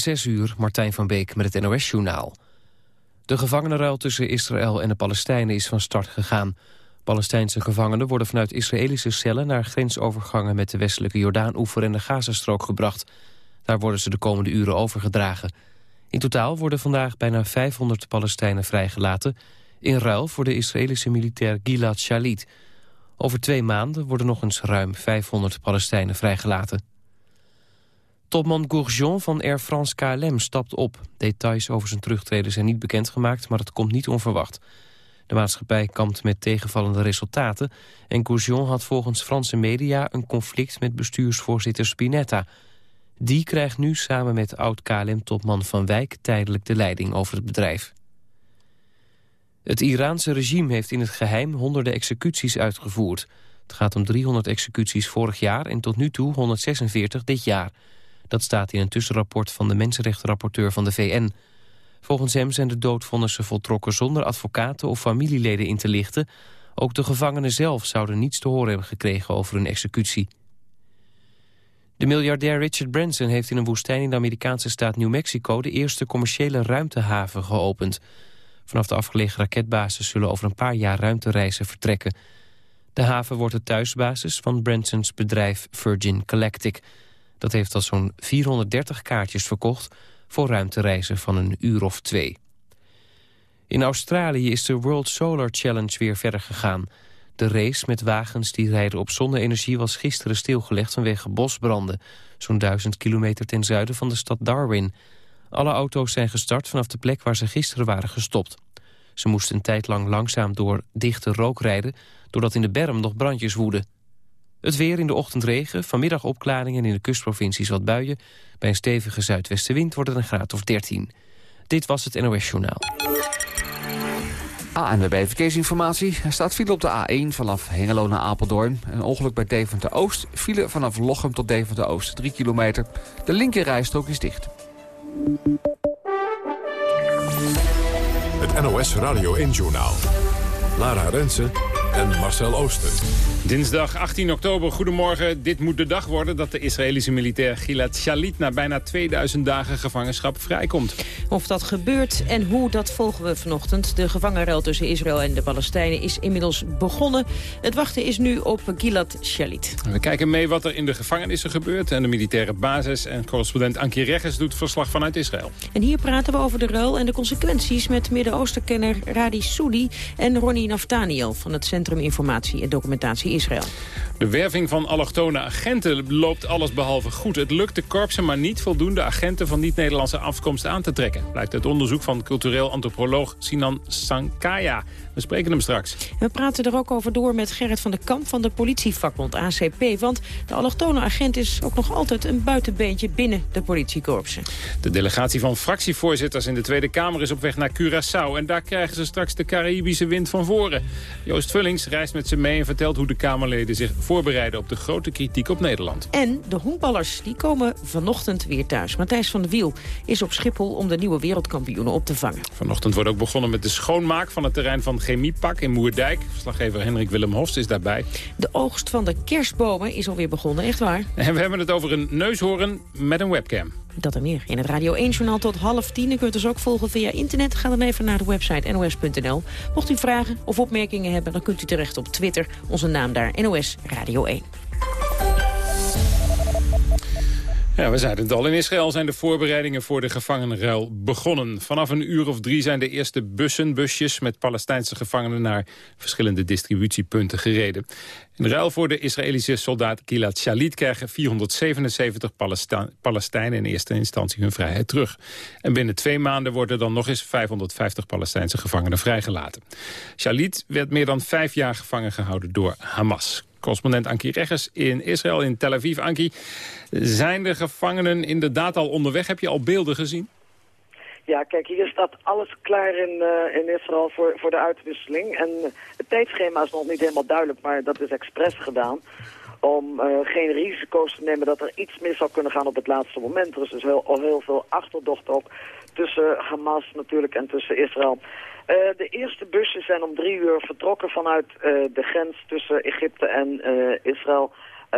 Zes uur, Martijn van Beek met het NOS-journaal. De gevangenenruil tussen Israël en de Palestijnen is van start gegaan. Palestijnse gevangenen worden vanuit Israëlische cellen... naar grensovergangen met de westelijke Jordaan-oever en de Gazastrook gebracht. Daar worden ze de komende uren overgedragen. In totaal worden vandaag bijna 500 Palestijnen vrijgelaten... in ruil voor de Israëlische militair Gilad Shalit. Over twee maanden worden nog eens ruim 500 Palestijnen vrijgelaten. Topman Gourjon van Air France KLM stapt op. Details over zijn terugtreden zijn niet bekendgemaakt, maar het komt niet onverwacht. De maatschappij kampt met tegenvallende resultaten... en Gourjon had volgens Franse media een conflict met bestuursvoorzitter Spinetta. Die krijgt nu samen met oud-KLM-topman Van Wijk tijdelijk de leiding over het bedrijf. Het Iraanse regime heeft in het geheim honderden executies uitgevoerd. Het gaat om 300 executies vorig jaar en tot nu toe 146 dit jaar... Dat staat in een tussenrapport van de mensenrechtenrapporteur van de VN. Volgens hem zijn de doodvonnissen voltrokken zonder advocaten of familieleden in te lichten. Ook de gevangenen zelf zouden niets te horen hebben gekregen over hun executie. De miljardair Richard Branson heeft in een woestijn in de Amerikaanse staat New Mexico de eerste commerciële ruimtehaven geopend. Vanaf de afgelegen raketbasis zullen over een paar jaar ruimtereizen vertrekken. De haven wordt de thuisbasis van Bransons bedrijf Virgin Galactic. Dat heeft al zo'n 430 kaartjes verkocht voor ruimtereizen van een uur of twee. In Australië is de World Solar Challenge weer verder gegaan. De race met wagens die rijden op zonne-energie was gisteren stilgelegd vanwege bosbranden. Zo'n duizend kilometer ten zuiden van de stad Darwin. Alle auto's zijn gestart vanaf de plek waar ze gisteren waren gestopt. Ze moesten een tijd lang langzaam door dichte rook rijden... doordat in de berm nog brandjes woeden. Het weer in de ochtend regen, vanmiddag opklaringen in de kustprovincies wat buien. Bij een stevige zuidwestenwind wordt het een graad of 13. Dit was het NOS Journaal. ANWB Verkeersinformatie. Er staat file op de A1 vanaf Hengelo naar Apeldoorn. Een ongeluk bij Deventer-Oost. File vanaf Lochem tot Deventer-Oost. 3 kilometer. De linkerrijstrook is dicht. Het NOS Radio 1 Journaal. Lara Rensen en Marcel Ooster. Dinsdag 18 oktober, goedemorgen. Dit moet de dag worden dat de Israëlische militair Gilad Shalit... na bijna 2000 dagen gevangenschap vrijkomt. Of dat gebeurt en hoe, dat volgen we vanochtend. De gevangenruil tussen Israël en de Palestijnen is inmiddels begonnen. Het wachten is nu op Gilad Shalit. We kijken mee wat er in de gevangenissen gebeurt... en de militaire basis. En correspondent Ankie Regges doet verslag vanuit Israël. En hier praten we over de ruil en de consequenties... met Midden-Oostenkenner Radi Soudi en Ronnie Naftaniel... van het Centrum Informatie en Documentatie Israël. De werving van allochtone agenten loopt alles behalve goed. Het lukt de korpsen maar niet voldoende agenten van niet-Nederlandse afkomst aan te trekken. Blijkt uit onderzoek van cultureel antropoloog Sinan Sankaya. We spreken hem straks. We praten er ook over door met Gerrit van der Kamp van de politievakbond ACP. Want de allochtone agent is ook nog altijd een buitenbeentje binnen de politiekorpsen. De delegatie van fractievoorzitters in de Tweede Kamer is op weg naar Curaçao. En daar krijgen ze straks de Caribische wind van voren. Joost Vullings reist met ze mee en vertelt hoe de Kamerleden zich voorbereiden op de grote kritiek op Nederland. En de honkballers die komen vanochtend weer thuis. Matthijs van der Wiel is op Schiphol om de nieuwe wereldkampioenen op te vangen. Vanochtend wordt ook begonnen met de schoonmaak van het terrein van Chemiepak in Moerdijk. Verslaggever Henrik Willem Hofst is daarbij. De oogst van de kerstbomen is alweer begonnen, echt waar. En we hebben het over een neushoorn met een webcam. Dat en meer in het Radio 1-journaal tot half tien. U kunt ons ook volgen via internet. Ga dan even naar de website nos.nl. Mocht u vragen of opmerkingen hebben, dan kunt u terecht op Twitter. Onze naam daar, NOS Radio 1. Ja, we zeiden het al. In Israël zijn de voorbereidingen voor de gevangenenruil begonnen. Vanaf een uur of drie zijn de eerste bussen, busjes... met Palestijnse gevangenen naar verschillende distributiepunten gereden. In ruil voor de Israëlische soldaat Gilad Shalit... krijgen 477 Palestijnen in eerste instantie hun vrijheid terug. En binnen twee maanden worden dan nog eens 550 Palestijnse gevangenen vrijgelaten. Shalit werd meer dan vijf jaar gevangen gehouden door Hamas. Correspondent Ankie Reggers in Israël, in Tel Aviv. Ankie, zijn de gevangenen inderdaad al onderweg? Heb je al beelden gezien? Ja, kijk, hier staat alles klaar in, uh, in Israël voor, voor de uitwisseling. En het tijdschema is nog niet helemaal duidelijk, maar dat is expres gedaan. Om uh, geen risico's te nemen dat er iets mis zou kunnen gaan op het laatste moment. Er is dus heel, al heel veel achterdocht ook tussen Hamas natuurlijk en tussen Israël. Uh, de eerste bussen zijn om drie uur vertrokken vanuit uh, de grens tussen Egypte en uh, Israël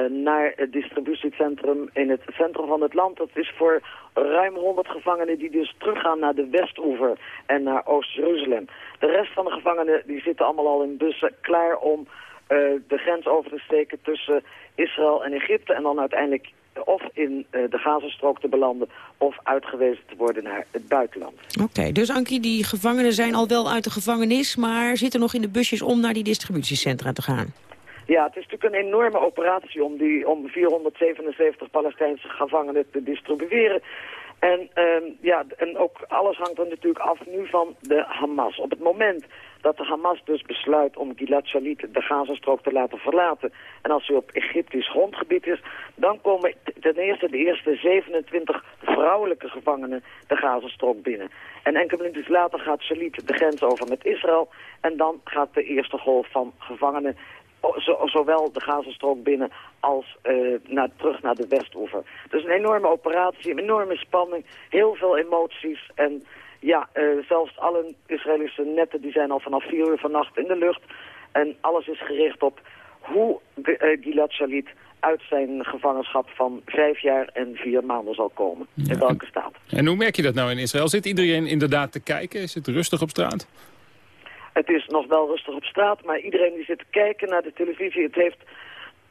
naar het distributiecentrum in het centrum van het land. Dat is voor ruim 100 gevangenen die dus teruggaan naar de Westoever en naar Oost-Jeruzalem. De rest van de gevangenen die zitten allemaal al in bussen klaar om de grens over te steken tussen Israël en Egypte en dan uiteindelijk of in uh, de Gazastrook te belanden of uitgewezen te worden naar het buitenland. Oké, dus Ankie, die gevangenen zijn al wel uit de gevangenis... maar zitten nog in de busjes om naar die distributiecentra te gaan. Ja, het is natuurlijk een enorme operatie om, die, om 477 Palestijnse gevangenen te distribueren. En, uh, ja, en ook alles hangt er natuurlijk af nu van de Hamas. Op het moment dat de Hamas dus besluit om Gilad Shalit de Gazastrook te laten verlaten. En als hij op Egyptisch grondgebied is, dan komen ten eerste de eerste 27 vrouwelijke gevangenen de Gazastrook binnen. En enkele minuten later gaat Shalit de grens over met Israël. En dan gaat de eerste golf van gevangenen zowel de Gazastrook binnen als uh, naar, terug naar de Westoever. Dus een enorme operatie, een enorme spanning, heel veel emoties en ja, uh, zelfs alle Israëlische netten die zijn al vanaf vier uur vannacht in de lucht. En alles is gericht op hoe uh, Gilad Shalit uit zijn gevangenschap van vijf jaar en vier maanden zal komen. in welke staat. En hoe merk je dat nou in Israël? Zit iedereen inderdaad te kijken? Is het rustig op straat? Het is nog wel rustig op straat, maar iedereen die zit te kijken naar de televisie... het heeft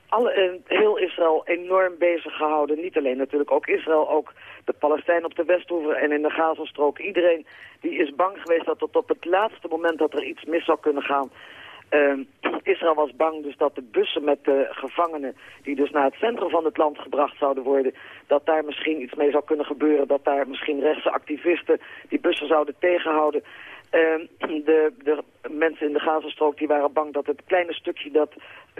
alle, heel Israël enorm bezig gehouden. Niet alleen natuurlijk, ook Israël, ook de Palestijnen op de Westhoever en in de Gazastrook. Iedereen die is bang geweest dat tot op het laatste moment dat er iets mis zou kunnen gaan... Uh, Israël was bang dus dat de bussen met de gevangenen... die dus naar het centrum van het land gebracht zouden worden... dat daar misschien iets mee zou kunnen gebeuren. Dat daar misschien rechtse activisten die bussen zouden tegenhouden. Uh, de, de mensen in de Gazastrook die waren bang dat het kleine stukje dat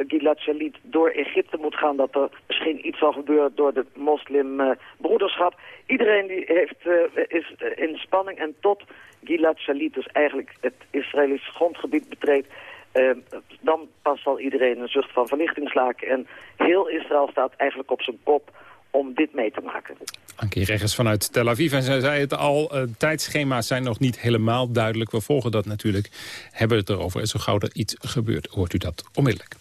Gilad Shalit door Egypte moet gaan... dat er misschien iets zal gebeuren door de moslimbroederschap. Iedereen die heeft, uh, is in spanning en tot Gilad Shalit dus eigenlijk het Israëlische grondgebied betreedt... Uh, dan pas zal iedereen een zucht van verlichting slaken. En heel Israël staat eigenlijk op zijn kop om dit mee te maken. Ankie Reggers vanuit Tel Aviv. En zij zei het al, uh, tijdschema's zijn nog niet helemaal duidelijk. We volgen dat natuurlijk, hebben het erover. En zo gauw er iets gebeurt, hoort u dat onmiddellijk.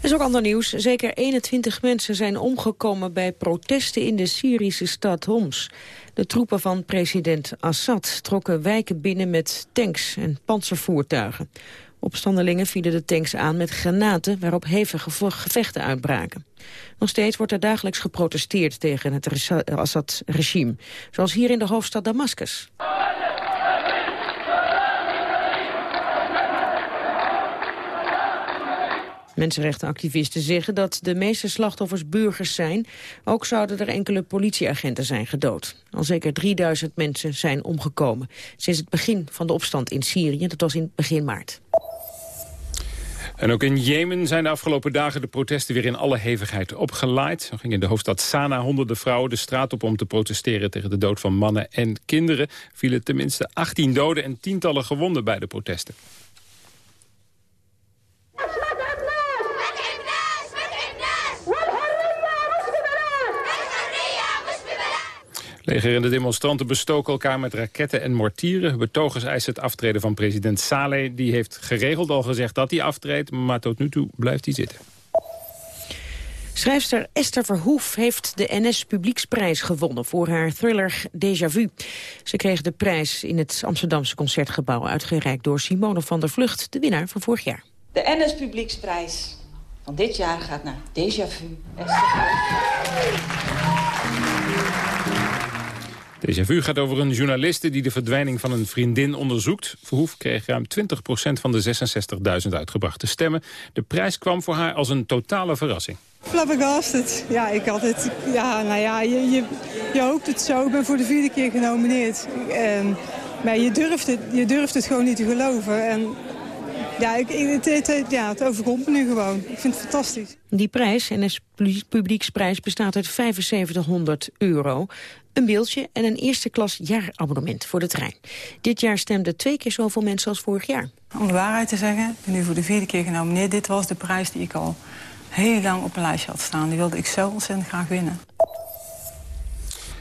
Er is ook ander nieuws. Zeker 21 mensen zijn omgekomen bij protesten in de Syrische stad Homs. De troepen van president Assad trokken wijken binnen met tanks en panzervoertuigen. Opstandelingen vielen de tanks aan met granaten waarop hevige gevechten uitbraken. Nog steeds wordt er dagelijks geprotesteerd tegen het Assad-regime, zoals hier in de hoofdstad Damascus. Mensenrechtenactivisten zeggen dat de meeste slachtoffers burgers zijn. Ook zouden er enkele politieagenten zijn gedood. Al zeker 3000 mensen zijn omgekomen sinds het begin van de opstand in Syrië. Dat was in begin maart. En ook in Jemen zijn de afgelopen dagen de protesten weer in alle hevigheid opgelaaid. Zo gingen in de hoofdstad Sanaa honderden vrouwen de straat op om te protesteren tegen de dood van mannen en kinderen. Vielen tenminste 18 doden en tientallen gewonden bij de protesten. Leger en de demonstranten bestoken elkaar met raketten en mortieren. Betogers eisen het aftreden van president Saleh. Die heeft geregeld al gezegd dat hij aftreedt, maar tot nu toe blijft hij zitten. Schrijfster Esther Verhoef heeft de NS Publieksprijs gewonnen voor haar thriller Déjà Vu. Ze kreeg de prijs in het Amsterdamse Concertgebouw uitgereikt door Simone van der Vlucht, de winnaar van vorig jaar. De NS Publieksprijs van dit jaar gaat naar Déjà Vu Esther Verhoef. Déjà vu gaat over een journaliste die de verdwijning van een vriendin onderzoekt. Verhoef kreeg ruim 20% van de 66.000 uitgebrachte stemmen. De prijs kwam voor haar als een totale verrassing. Flabbergasted. Ja, ik had het. Ja, nou ja, je, je, je hoopt het zo. Ik ben voor de vierde keer genomineerd. En, maar je durft, het, je durft het gewoon niet te geloven. En ja, ik, het, het, ja, het overkomt me nu gewoon. Ik vind het fantastisch. Die prijs, NS Publieksprijs, bestaat uit 7500 euro. Een beeldje en een eerste klas jaarabonnement voor de trein. Dit jaar stemden twee keer zoveel mensen als vorig jaar. Om de waarheid te zeggen, ik ben nu voor de vierde keer genomineerd. Dit was de prijs die ik al heel lang op een lijstje had staan. Die wilde ik zo ontzettend graag winnen.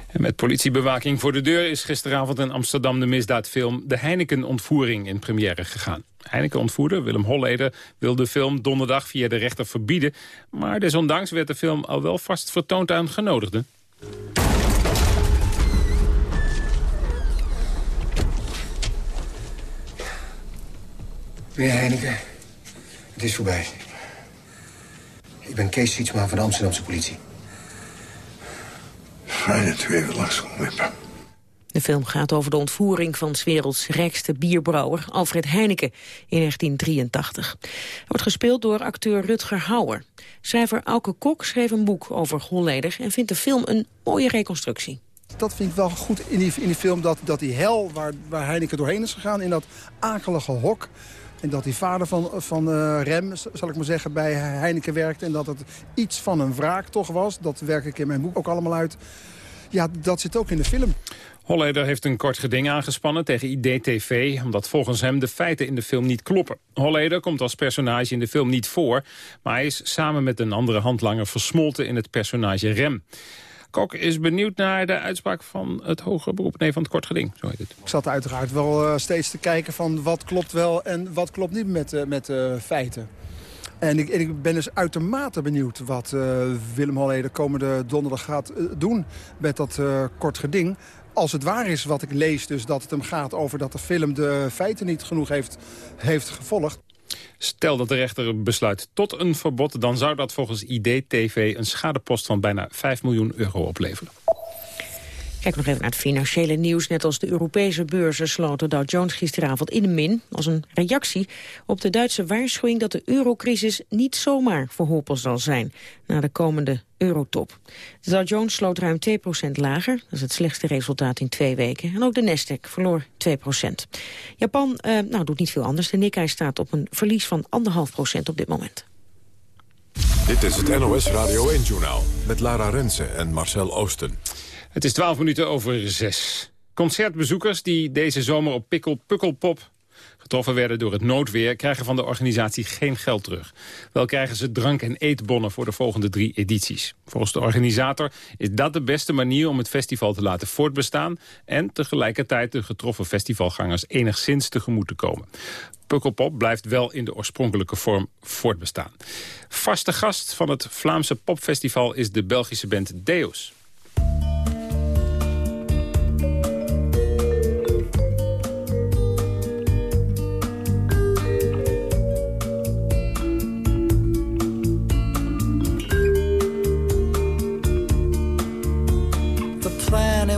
En met politiebewaking voor de deur is gisteravond in Amsterdam de misdaadfilm De Heineken-ontvoering in première gegaan. Heineken-ontvoerder Willem Holleder wil de film donderdag via de rechter verbieden. Maar desondanks werd de film al wel vast vertoond aan genodigden. Meneer Heineken, het is voorbij. Ik ben Kees Sietsma van de Amsterdamse politie. Fijn dat u even langs kon wippen. De film gaat over de ontvoering van 's werelds rijkste bierbrouwer Alfred Heineken in 1983. Hij wordt gespeeld door acteur Rutger Hauer. Schrijver Auke Kok schreef een boek over Holleder en vindt de film een mooie reconstructie. Dat vind ik wel goed in die, in film, dat, dat die hel waar, waar Heineken doorheen is gegaan... in dat akelige hok, en dat die vader van, van uh, Rem, zal ik maar zeggen, bij Heineken werkte... en dat het iets van een wraak toch was. Dat werk ik in mijn boek ook allemaal uit. Ja, dat zit ook in de film. Holleder heeft een kort geding aangespannen tegen IDTV... omdat volgens hem de feiten in de film niet kloppen. Holleder komt als personage in de film niet voor... maar hij is samen met een andere handlanger versmolten in het personage Rem. Kok is benieuwd naar de uitspraak van het hoge beroep. Nee, van het kort geding, zo heet het. Ik zat uiteraard wel uh, steeds te kijken van wat klopt wel en wat klopt niet met, uh, met uh, feiten. En ik, ik, ben dus uitermate benieuwd wat Willem Holleder komende donderdag gaat doen met dat kort geding als het waar is wat ik lees, dus dat het hem gaat over dat de film de feiten niet genoeg heeft, heeft gevolgd. Stel dat de rechter besluit tot een verbod... dan zou dat volgens IDTV een schadepost van bijna 5 miljoen euro opleveren. Kijk nog even naar het financiële nieuws. Net als de Europese beurzen sloten Dow Jones gisteravond in de min... als een reactie op de Duitse waarschuwing dat de eurocrisis niet zomaar verholpen zal zijn... na de komende eurotop. De Dow Jones sloot ruim 2% lager. Dat is het slechtste resultaat in twee weken. En ook de Nasdaq verloor 2% Japan eh, nou, doet niet veel anders. De Nikkei staat op een verlies van 1,5% op dit moment. Dit is het NOS Radio 1-journaal met Lara Rensen en Marcel Oosten. Het is 12 minuten over 6. Concertbezoekers die deze zomer op Pikkel Pukkelpop getroffen werden door het noodweer... krijgen van de organisatie geen geld terug. Wel krijgen ze drank- en eetbonnen voor de volgende drie edities. Volgens de organisator is dat de beste manier om het festival te laten voortbestaan... en tegelijkertijd de getroffen festivalgangers enigszins tegemoet te komen. Pukkelpop blijft wel in de oorspronkelijke vorm voortbestaan. Vaste gast van het Vlaamse popfestival is de Belgische band Deus.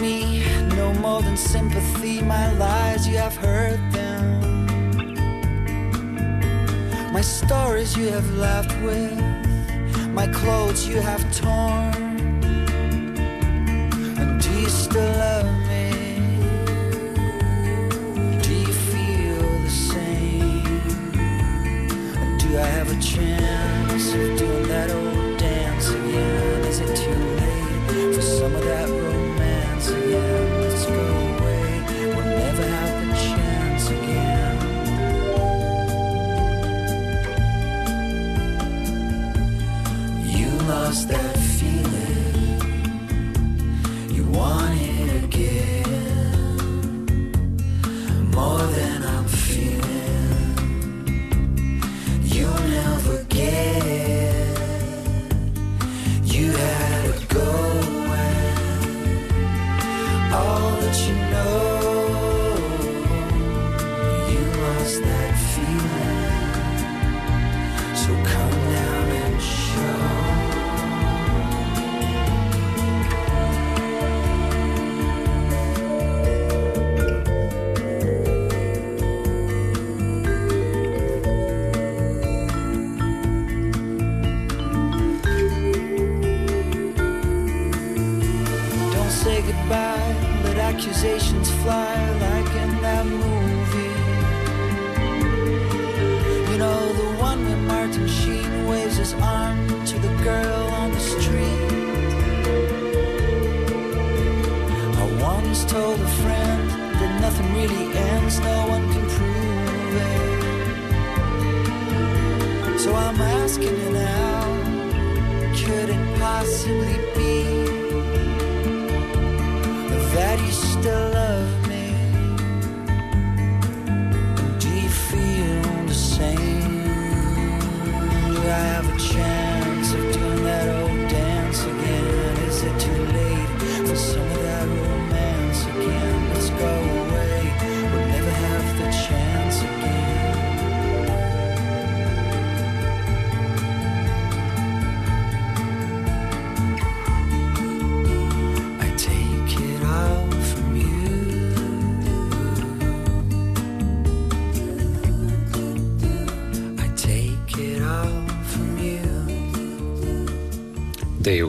Me, no more than sympathy. My lies, you have heard them. My stories you have laughed with, my clothes you have torn. And do you still love me? Do you feel the same? And do I have a chance of doing that old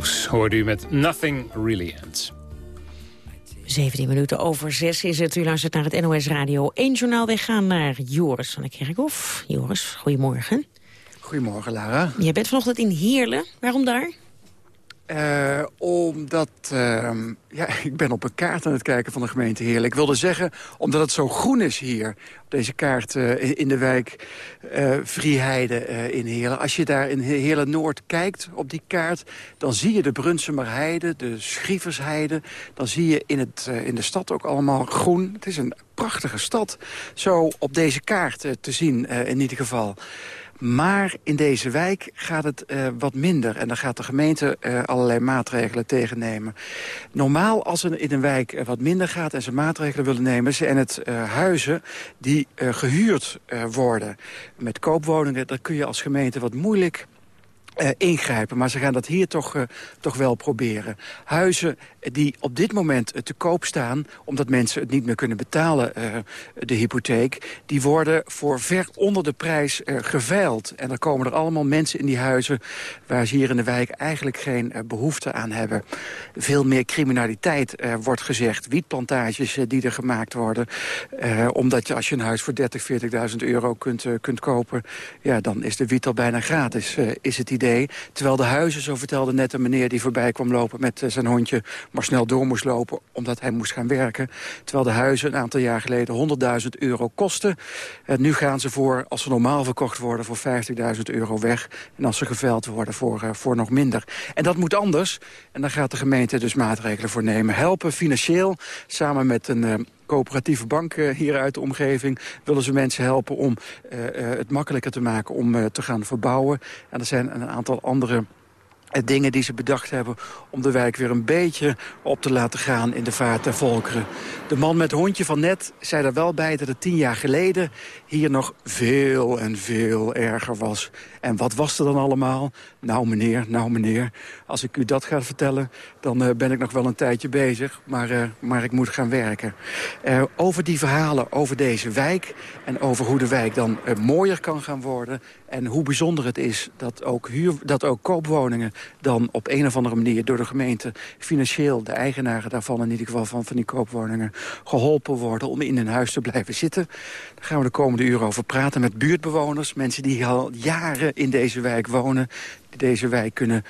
Deus hoorde u met Nothing Really Ends. 17 minuten over 6 is het. U luistert naar het NOS Radio 1 journaal. Wij gaan naar Joris van de Kerkhof. Joris, goedemorgen. Goedemorgen, Lara. Jij bent vanochtend in Heerlen. Waarom daar? Eh, omdat, ehm, ja, ik ben op een kaart aan het kijken van de gemeente Heerlen. Ik wilde zeggen, omdat het zo groen is hier, op deze kaart eh, in de wijk eh Vrieheide eh, in Heerlen. Als je daar in Heerlen-Noord kijkt op die kaart, dan zie je de Brunsumerheide, de Schrieversheide. Dan zie je in, het, in de stad ook allemaal groen. Het is een prachtige stad, zo op deze kaart te zien in ieder geval. Maar in deze wijk gaat het eh, wat minder. En dan gaat de gemeente eh, allerlei maatregelen tegennemen. Normaal als er in een wijk eh, wat minder gaat en ze maatregelen willen nemen... zijn het huizen die eh, gehuurd eh, worden. Met koopwoningen, daar kun je als gemeente wat moeilijk ingrijpen. Maar ze gaan dat hier toch, toch wel proberen. Huizen die op dit moment eh, te koop staan... omdat mensen het niet meer kunnen betalen, eh, de hypotheek... die worden voor ver onder de prijs eh, geveild. En dan komen er allemaal mensen in die huizen... waar ze hier in de wijk eigenlijk geen eh, behoefte aan hebben. Veel meer criminaliteit wordt gezegd. Wietplantages die er gemaakt worden. Omdat je als je een huis voor 30, 40.000 euro kunt, kunt kopen... ja, dan is de wiet al bijna gratis, is het idee. Terwijl de huizen, zo vertelde net een meneer die voorbij kwam lopen met zijn hondje... maar snel door moest lopen omdat hij moest gaan werken. Terwijl de huizen een aantal jaar geleden 100.000 euro kosten. En nu gaan ze voor, als ze normaal verkocht worden, voor 50.000 euro weg. En als ze geveld worden, voor, eh, voor nog minder. En dat moet anders. En daar gaat de gemeente dus maatregelen voor nemen. Helpen financieel, samen met een... eh, coöperatieve bank eh, hier uit de omgeving... willen ze mensen helpen om het makkelijker te maken om te gaan verbouwen. En er zijn een aantal andere dingen die ze bedacht hebben om de wijk weer een beetje op te laten gaan in de vaart der volkeren. De man met hondje van net zei er wel bij dat het tien jaar geleden hier nog veel en veel erger was. En wat was er dan allemaal? Nou meneer, nou meneer, als ik u dat ga vertellen, dan eh, ben ik nog wel een tijdje bezig, maar, eh, maar ik moet gaan werken. Eh, over die verhalen, over deze wijk en over hoe de wijk dan mooier kan gaan worden en hoe bijzonder het is dat ook, huur, dat ook koopwoningen dan op een of andere manier door de gemeente financieel, de eigenaren daarvan in ieder geval van, van die koopwoningen, geholpen worden om in hun huis te blijven zitten. Daar gaan we de komende uren over praten met buurtbewoners, mensen die al jaren in deze wijk wonen, die deze wijk kunnen,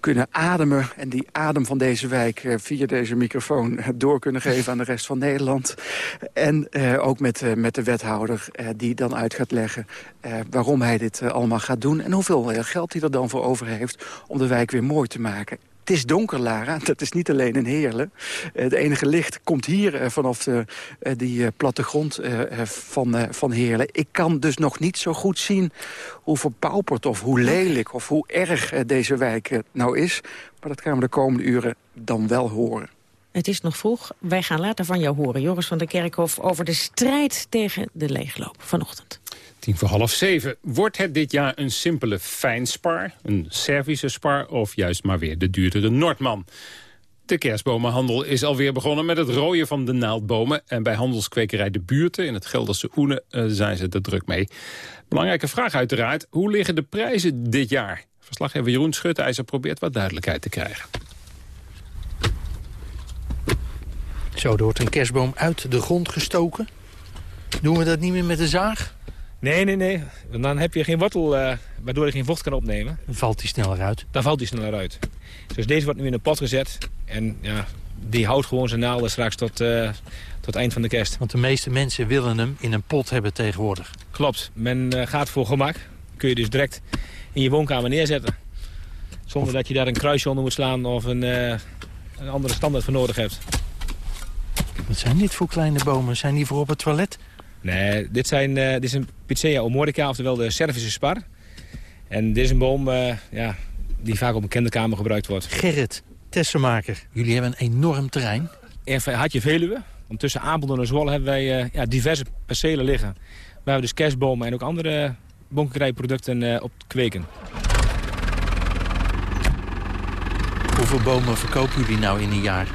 kunnen ademen... en die adem van deze wijk eh, via deze microfoon eh, door kunnen geven aan de rest van Nederland. En eh, ook met, eh, met de wethouder eh, die dan uit gaat leggen eh, waarom hij dit allemaal gaat doen... en hoeveel geld hij er dan voor over heeft om de wijk weer mooi te maken. Het is donker, Lara. Dat is niet alleen in Heerlen. Eh, Het enige licht komt hier eh, vanaf eh, die plattegrond van, van Heerlen. Ik kan dus nog niet zo goed zien hoe verpauperd of hoe lelijk... of hoe erg deze wijk nou is. Maar dat gaan we de komende uren dan wel horen. Het is nog vroeg. Wij gaan later van jou horen, Joris van der Kerkhof... over de strijd tegen de leegloop vanochtend. Tien voor half zeven. Wordt het dit jaar een simpele fijnspar, een Servische spar... of juist maar weer de duurdere Noordman? De kerstbomenhandel is alweer begonnen met het rooien van de naaldbomen. En bij handelskwekerij De Buurten in het Gelderse Oene eh, zijn ze er druk mee. Belangrijke vraag uiteraard, hoe liggen de prijzen dit jaar? Verslaggever Jeroen Schutteijzer probeert wat duidelijkheid te krijgen. Zo, er wordt een kerstboom uit de grond gestoken. Doen we dat niet meer met de zaag? Nee, nee, nee. Want dan heb je geen wortel uh, waardoor je geen vocht kan opnemen. Dan valt die sneller uit. Dan valt die sneller uit. Dus deze wordt nu in een pot gezet. En ja, die houdt gewoon zijn naalden straks tot, uh, tot eind van de kerst. Want de meeste mensen willen hem in een pot hebben tegenwoordig. Klopt. Men uh, gaat voor gemak. Kun je dus direct in je woonkamer neerzetten. Zonder dat je daar een kruisje onder moet slaan of een, een andere standaard voor nodig hebt. Wat zijn dit voor kleine bomen? Zijn die voor op het toilet? Nee, dit, zijn, uh, dit is een Picea omorica, oftewel de Servische spar. En dit is een boom uh, ja, die vaak op een kinderkamer gebruikt wordt. Gerrit, Tessenmaker, jullie hebben een enorm terrein. Even had je Veluwe. Want tussen Apeldoorn en Zwolle hebben wij uh, ja, diverse percelen liggen. Waar we dus kerstbomen en ook andere bonkerijproducten op kweken. Hoeveel bomen verkopen jullie nou in een jaar?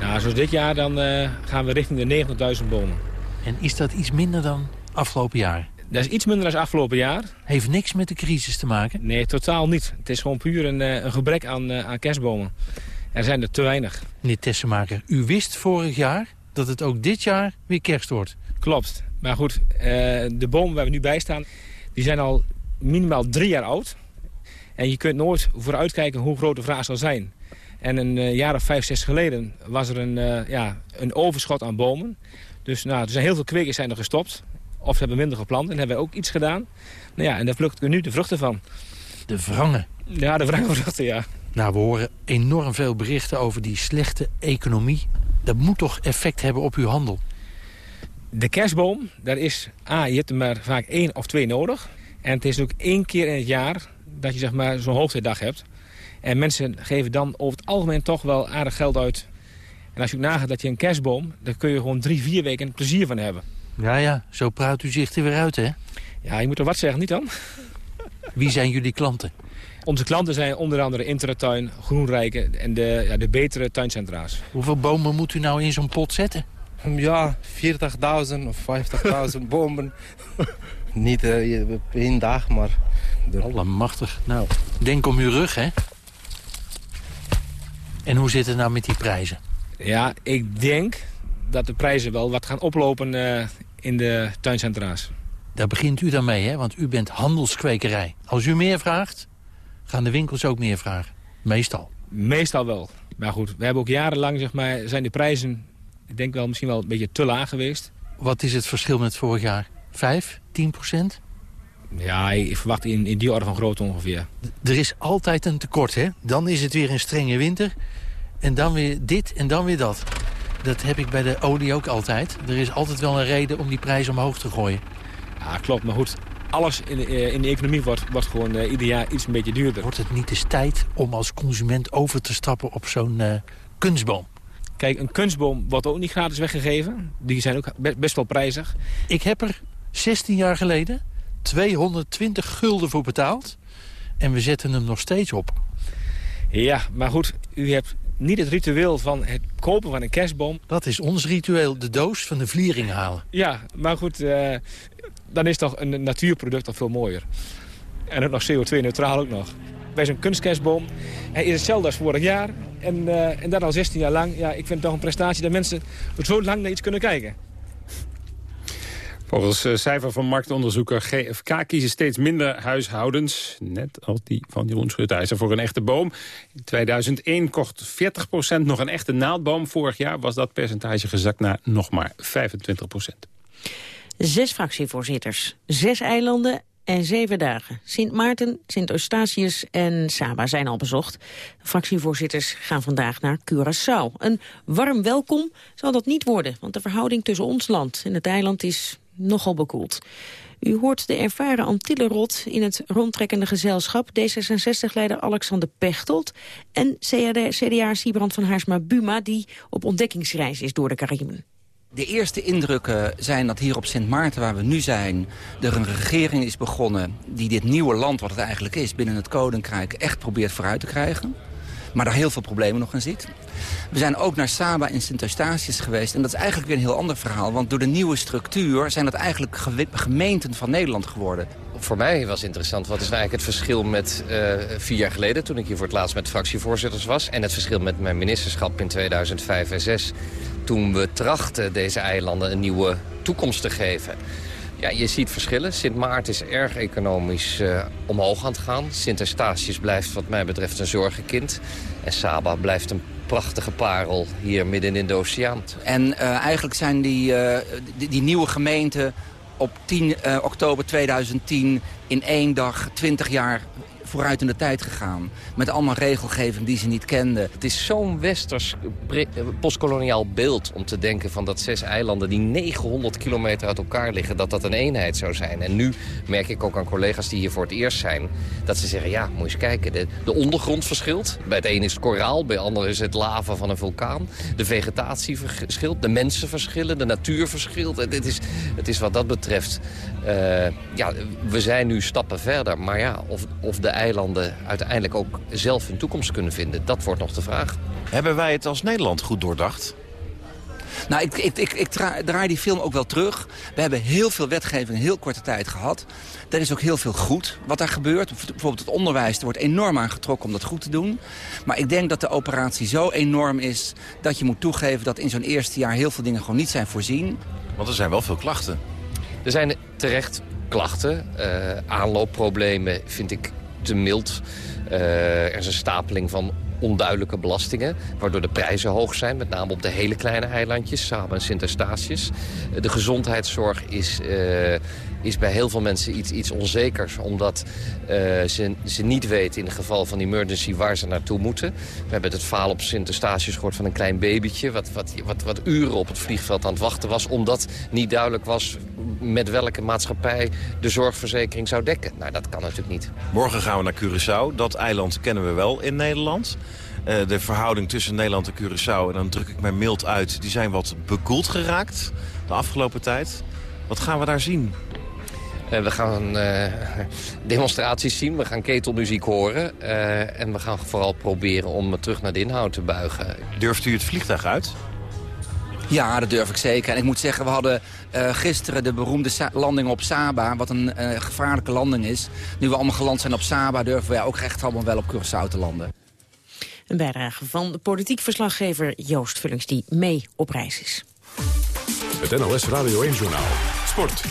Nou, zoals dit jaar dan uh, gaan we richting de 90.000 bomen. En is dat iets minder dan afgelopen jaar? Dat is iets minder dan afgelopen jaar. Heeft niks met de crisis te maken? Nee, totaal niet. Het is gewoon puur een, een gebrek aan, uh, aan kerstbomen. Er zijn er te weinig. Meneer Tessenmaker, u wist vorig jaar dat het ook dit jaar weer kerst wordt. Klopt. Maar goed, uh, de bomen waar we nu bij staan... die zijn al minimaal drie jaar oud. En je kunt nooit vooruitkijken hoe groot de vraag zal zijn. En een jaar of vijf, zes geleden was er een, ja, een overschot aan bomen. Dus nou, er zijn heel veel kwekers zijn er gestopt. Of ze hebben minder geplant en hebben wij ook iets gedaan. Nou ja, en daar plukken we nu de vruchten van. De wrangen? Ja, de wrangenvruchten, ja. Nou, we horen enorm veel berichten over die slechte economie. Dat moet toch effect hebben op uw handel? De kerstboom, daar is... A, je hebt er maar vaak één of twee nodig. En het is ook één keer in het jaar dat je zeg maar, zo'n hoogtijdag hebt. En mensen geven dan over het algemeen toch wel aardig geld uit. En als je nagaat dat je een kerstboom... daar kun je gewoon drie, vier weken plezier van hebben. Ja, ja, zo praat u zich er weer uit, hè? Ja, je moet er wat zeggen, niet dan? Wie zijn jullie klanten? Onze klanten zijn onder andere Intertuin, Groenrijke en de, ja, de betere tuincentra's. Hoeveel bomen moet u nou in zo'n pot zetten? Ja, 40.000 of 50.000 bomen. Niet uh, één dag, maar... Allemachtig. Nou, denk om uw rug, hè? En hoe zit het nou met die prijzen? Ja, ik denk dat de prijzen wel wat gaan oplopen uh, in de tuincentra's. Daar begint u dan mee, hè? Want u bent handelskwekerij. Als u meer vraagt, gaan de winkels ook meer vragen. Meestal. Meestal wel. Maar goed, we hebben ook jarenlang, zeg maar, zijn de prijzen... ik denk wel misschien wel een beetje te laag geweest. Wat is het verschil met vorig jaar? 5, 10 procent? Ja, ik verwacht in, in die orde van grootte ongeveer. D er is altijd een tekort, hè? Dan is het weer een strenge winter. En dan weer dit en dan weer dat. Dat heb ik bij de olie ook altijd. Er is altijd wel een reden om die prijs omhoog te gooien. Ja, klopt. Maar goed, alles in de, in de economie wordt, wordt gewoon uh, ieder jaar iets een beetje duurder. Wordt het niet eens tijd om als consument over te stappen op zo'n uh, kunstboom? Kijk, een kunstboom wordt ook niet gratis weggegeven. Die zijn ook best wel prijzig. Ik heb er 16 jaar geleden 220 gulden voor betaald. En we zetten hem nog steeds op. Ja, maar goed, u hebt niet het ritueel van het kopen van een kerstboom. Dat is ons ritueel, de doos van de vliering halen. Ja, maar goed, uh, dan is toch een natuurproduct al veel mooier. En ook nog CO2-neutraal ook nog. Bij zo'n kunstkerstboom, hij is hetzelfde als vorig jaar. En, uh, en dat al 16 jaar lang. Ja, ik vind het toch een prestatie dat mensen zo lang naar iets kunnen kijken. Volgens uh, cijfer van marktonderzoeker GFK kiezen steeds minder huishoudens... net als die van Jeroen Schutijzer voor een echte boom. In 2001 kocht 40% nog een echte naaldboom. Vorig jaar was dat percentage gezakt naar nog maar 25%. Zes fractievoorzitters, zes eilanden en zeven dagen. Sint Maarten, Sint Eustatius en Saba zijn al bezocht. Fractievoorzitters gaan vandaag naar Curaçao. Een warm welkom zal dat niet worden, want de verhouding tussen ons land en het eiland is nogal bekoeld. U hoort de ervaren Antillerot in het rondtrekkende gezelschap... D66-leider Alexander Pechtold en CDA Siebrand van Haarsma-Buma... die op ontdekkingsreis is door de Cariben. De eerste indrukken zijn dat hier op Sint Maarten, waar we nu zijn... er een regering is begonnen die dit nieuwe land, wat het eigenlijk is... binnen het Koninkrijk echt probeert vooruit te krijgen. Maar daar heel veel problemen nog in ziet. We zijn ook naar Saba en Sint Eustatius geweest. En dat is eigenlijk weer een heel ander verhaal. Want door de nieuwe structuur zijn dat eigenlijk gemeenten van Nederland geworden. Voor mij was interessant, wat is nou eigenlijk het verschil met uh, vier jaar geleden... toen ik hier voor het laatst met fractievoorzitters was... en het verschil met mijn ministerschap in 2005 en 2006... toen we trachten deze eilanden een nieuwe toekomst te geven. Ja, je ziet verschillen. Sint Maarten is erg economisch uh, omhoog aan het gaan. Sint Eustatius blijft wat mij betreft een zorgenkind. En Saba blijft een prachtige parel hier midden in de oceaan. En uh, eigenlijk zijn die, uh, die, die, nieuwe gemeenten op 10 oktober 2010 in één dag 20 jaar vooruit in de tijd gegaan. Met allemaal regelgeving die ze niet kenden. Het is zo'n westers postkoloniaal beeld om te denken van dat zes eilanden... die 900 kilometer uit elkaar liggen, dat dat een eenheid zou zijn. En nu merk ik ook aan collega's die hier voor het eerst zijn... dat ze zeggen, ja, moet je eens kijken, de, de ondergrond verschilt. Bij het een is het koraal, bij het ander is het lava van een vulkaan. De vegetatie verschilt, de mensen verschillen, de natuur verschilt. Het is, het is wat dat betreft... Uh, ja, we zijn nu stappen verder, maar ja, of, of de eilanden uiteindelijk ook zelf hun toekomst kunnen vinden. Dat wordt nog de vraag. Hebben wij het als Nederland goed doordacht? Nou, ik, ik, ik, ik draai die film ook wel terug. We hebben heel veel wetgeving in heel korte tijd gehad. Er is ook heel veel goed wat daar gebeurt. Bijvoorbeeld het onderwijs, er wordt enorm aangetrokken om dat goed te doen. Maar ik denk dat de operatie zo enorm is... dat je moet toegeven dat in zo'n eerste jaar heel veel dingen gewoon niet zijn voorzien. Want er zijn wel veel klachten. Er zijn terecht klachten. Uh, aanloopproblemen vind ik te mild. Uh, er is een stapeling van onduidelijke belastingen... waardoor de prijzen hoog zijn, met name op de hele kleine eilandjes... samen en Sint Eustatius. De gezondheidszorg is, uh, is bij heel veel mensen iets, iets onzekers... omdat uh, ze, ze niet weten in het geval van emergency waar ze naartoe moeten. We hebben het verhaal op Sint Eustatius gehoord van een klein babytje... Wat, wat, wat, wat uren op het vliegveld aan het wachten was... omdat niet duidelijk was met welke maatschappij de zorgverzekering zou dekken. Nou, dat kan natuurlijk niet. Morgen gaan we naar Curaçao. Dat eiland kennen we wel in Nederland. Uh, de verhouding tussen Nederland en Curaçao, en dan druk ik mij mild uit... die zijn wat bekoeld geraakt de afgelopen tijd. Wat gaan we daar zien? Uh, we gaan uh, demonstraties zien, we gaan ketelmuziek horen... Uh, en we gaan vooral proberen om terug naar de inhoud te buigen. Durft u het vliegtuig uit? Ja, dat durf ik zeker. En ik moet zeggen, we hadden uh, gisteren de beroemde landing op Saba... wat een uh, gevaarlijke landing is. Nu we allemaal geland zijn op Saba... durven wij ook echt allemaal wel op Curaçao te landen. Een bijdrage van de politiek verslaggever Joost Vullings... die mee op reis is. Het NOS Radio 1-journaal. Sport.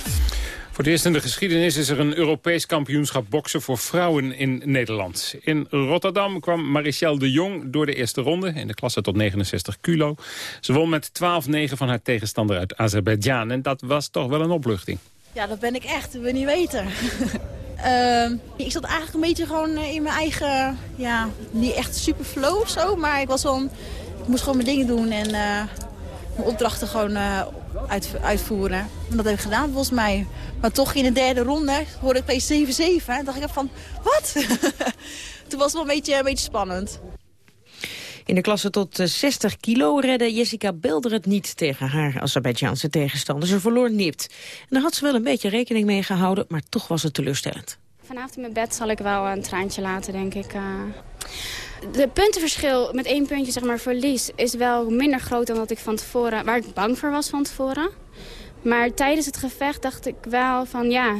Voor het eerst in de geschiedenis is er een Europees kampioenschap boksen voor vrouwen in Nederland. In Rotterdam kwam Marichelle de Jong door de eerste ronde in de klasse tot 69 kilo. Ze won met 12-9 van haar tegenstander uit Azerbeidzjan en dat was toch wel een opluchting. Ja, dat ben ik echt, dat wil niet weten. uh, ik zat eigenlijk een beetje gewoon in mijn eigen, ja, niet echt super flow of zo, maar ik was wel, ik moest gewoon mijn dingen doen en uh, mijn opdrachten gewoon uh, uit, uitvoeren. En dat heb ik gedaan volgens mij. Maar toch in de derde ronde hoorde ik opeens 7-7. En dacht ik van, wat? Toen was het wel een beetje, een beetje spannend. In de klasse tot 60 kilo redde Jessica Belder het niet tegen haar Azerbeidzjaanse tegenstander. Ze verloor nipt. En daar had ze wel een beetje rekening mee gehouden, maar toch was het teleurstellend. Vanavond in mijn bed zal ik wel een traantje laten, denk ik. Uh... De puntenverschil met één puntje zeg maar, verlies is wel minder groot dan wat ik van tevoren, waar ik bang voor was van tevoren. Maar tijdens het gevecht dacht ik wel van ja,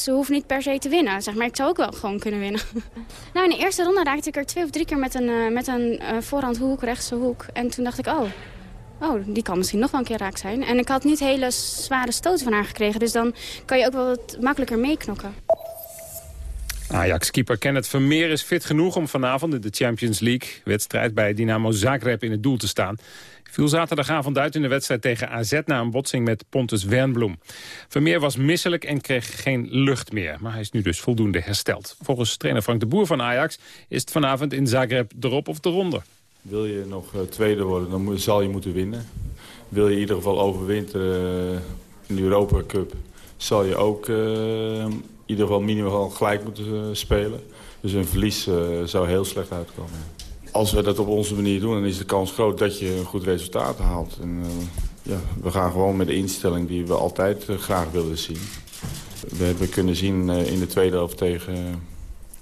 ze hoeft niet per se te winnen. Zeg maar, ik zou ook wel gewoon kunnen winnen. nou, in de eerste ronde raakte ik er twee of drie keer met een, uh, met een uh, voorhand hoek, rechtse hoek. En toen dacht ik, oh, oh, die kan misschien nog wel een keer raak zijn. En ik had niet hele zware stoten van haar gekregen. Dus dan kan je ook wel wat makkelijker meeknokken. Ajax-keeper Kenneth Vermeer is fit genoeg om vanavond in de Champions League-wedstrijd bij Dynamo Zagreb in het doel te staan. Viel zaterdagavond uit in de wedstrijd tegen AZ na een botsing met Pontus Wernbloem. Vermeer was misselijk en kreeg geen lucht meer, maar hij is nu dus voldoende hersteld. Volgens trainer Frank de Boer van Ajax is het vanavond in Zagreb erop of eronder. Wil je nog uh, tweede worden, dan zal je moeten winnen. Wil je in ieder geval overwinteren uh, in de Europa Cup, zal je ook... In ieder geval minimaal gelijk moeten spelen. Dus een verlies zou heel slecht uitkomen. Als we dat op onze manier doen, dan is de kans groot dat je een goed resultaat haalt. En, uh, ja, we gaan gewoon met de instelling die we altijd graag wilden zien. We hebben kunnen zien in de tweede helft tegen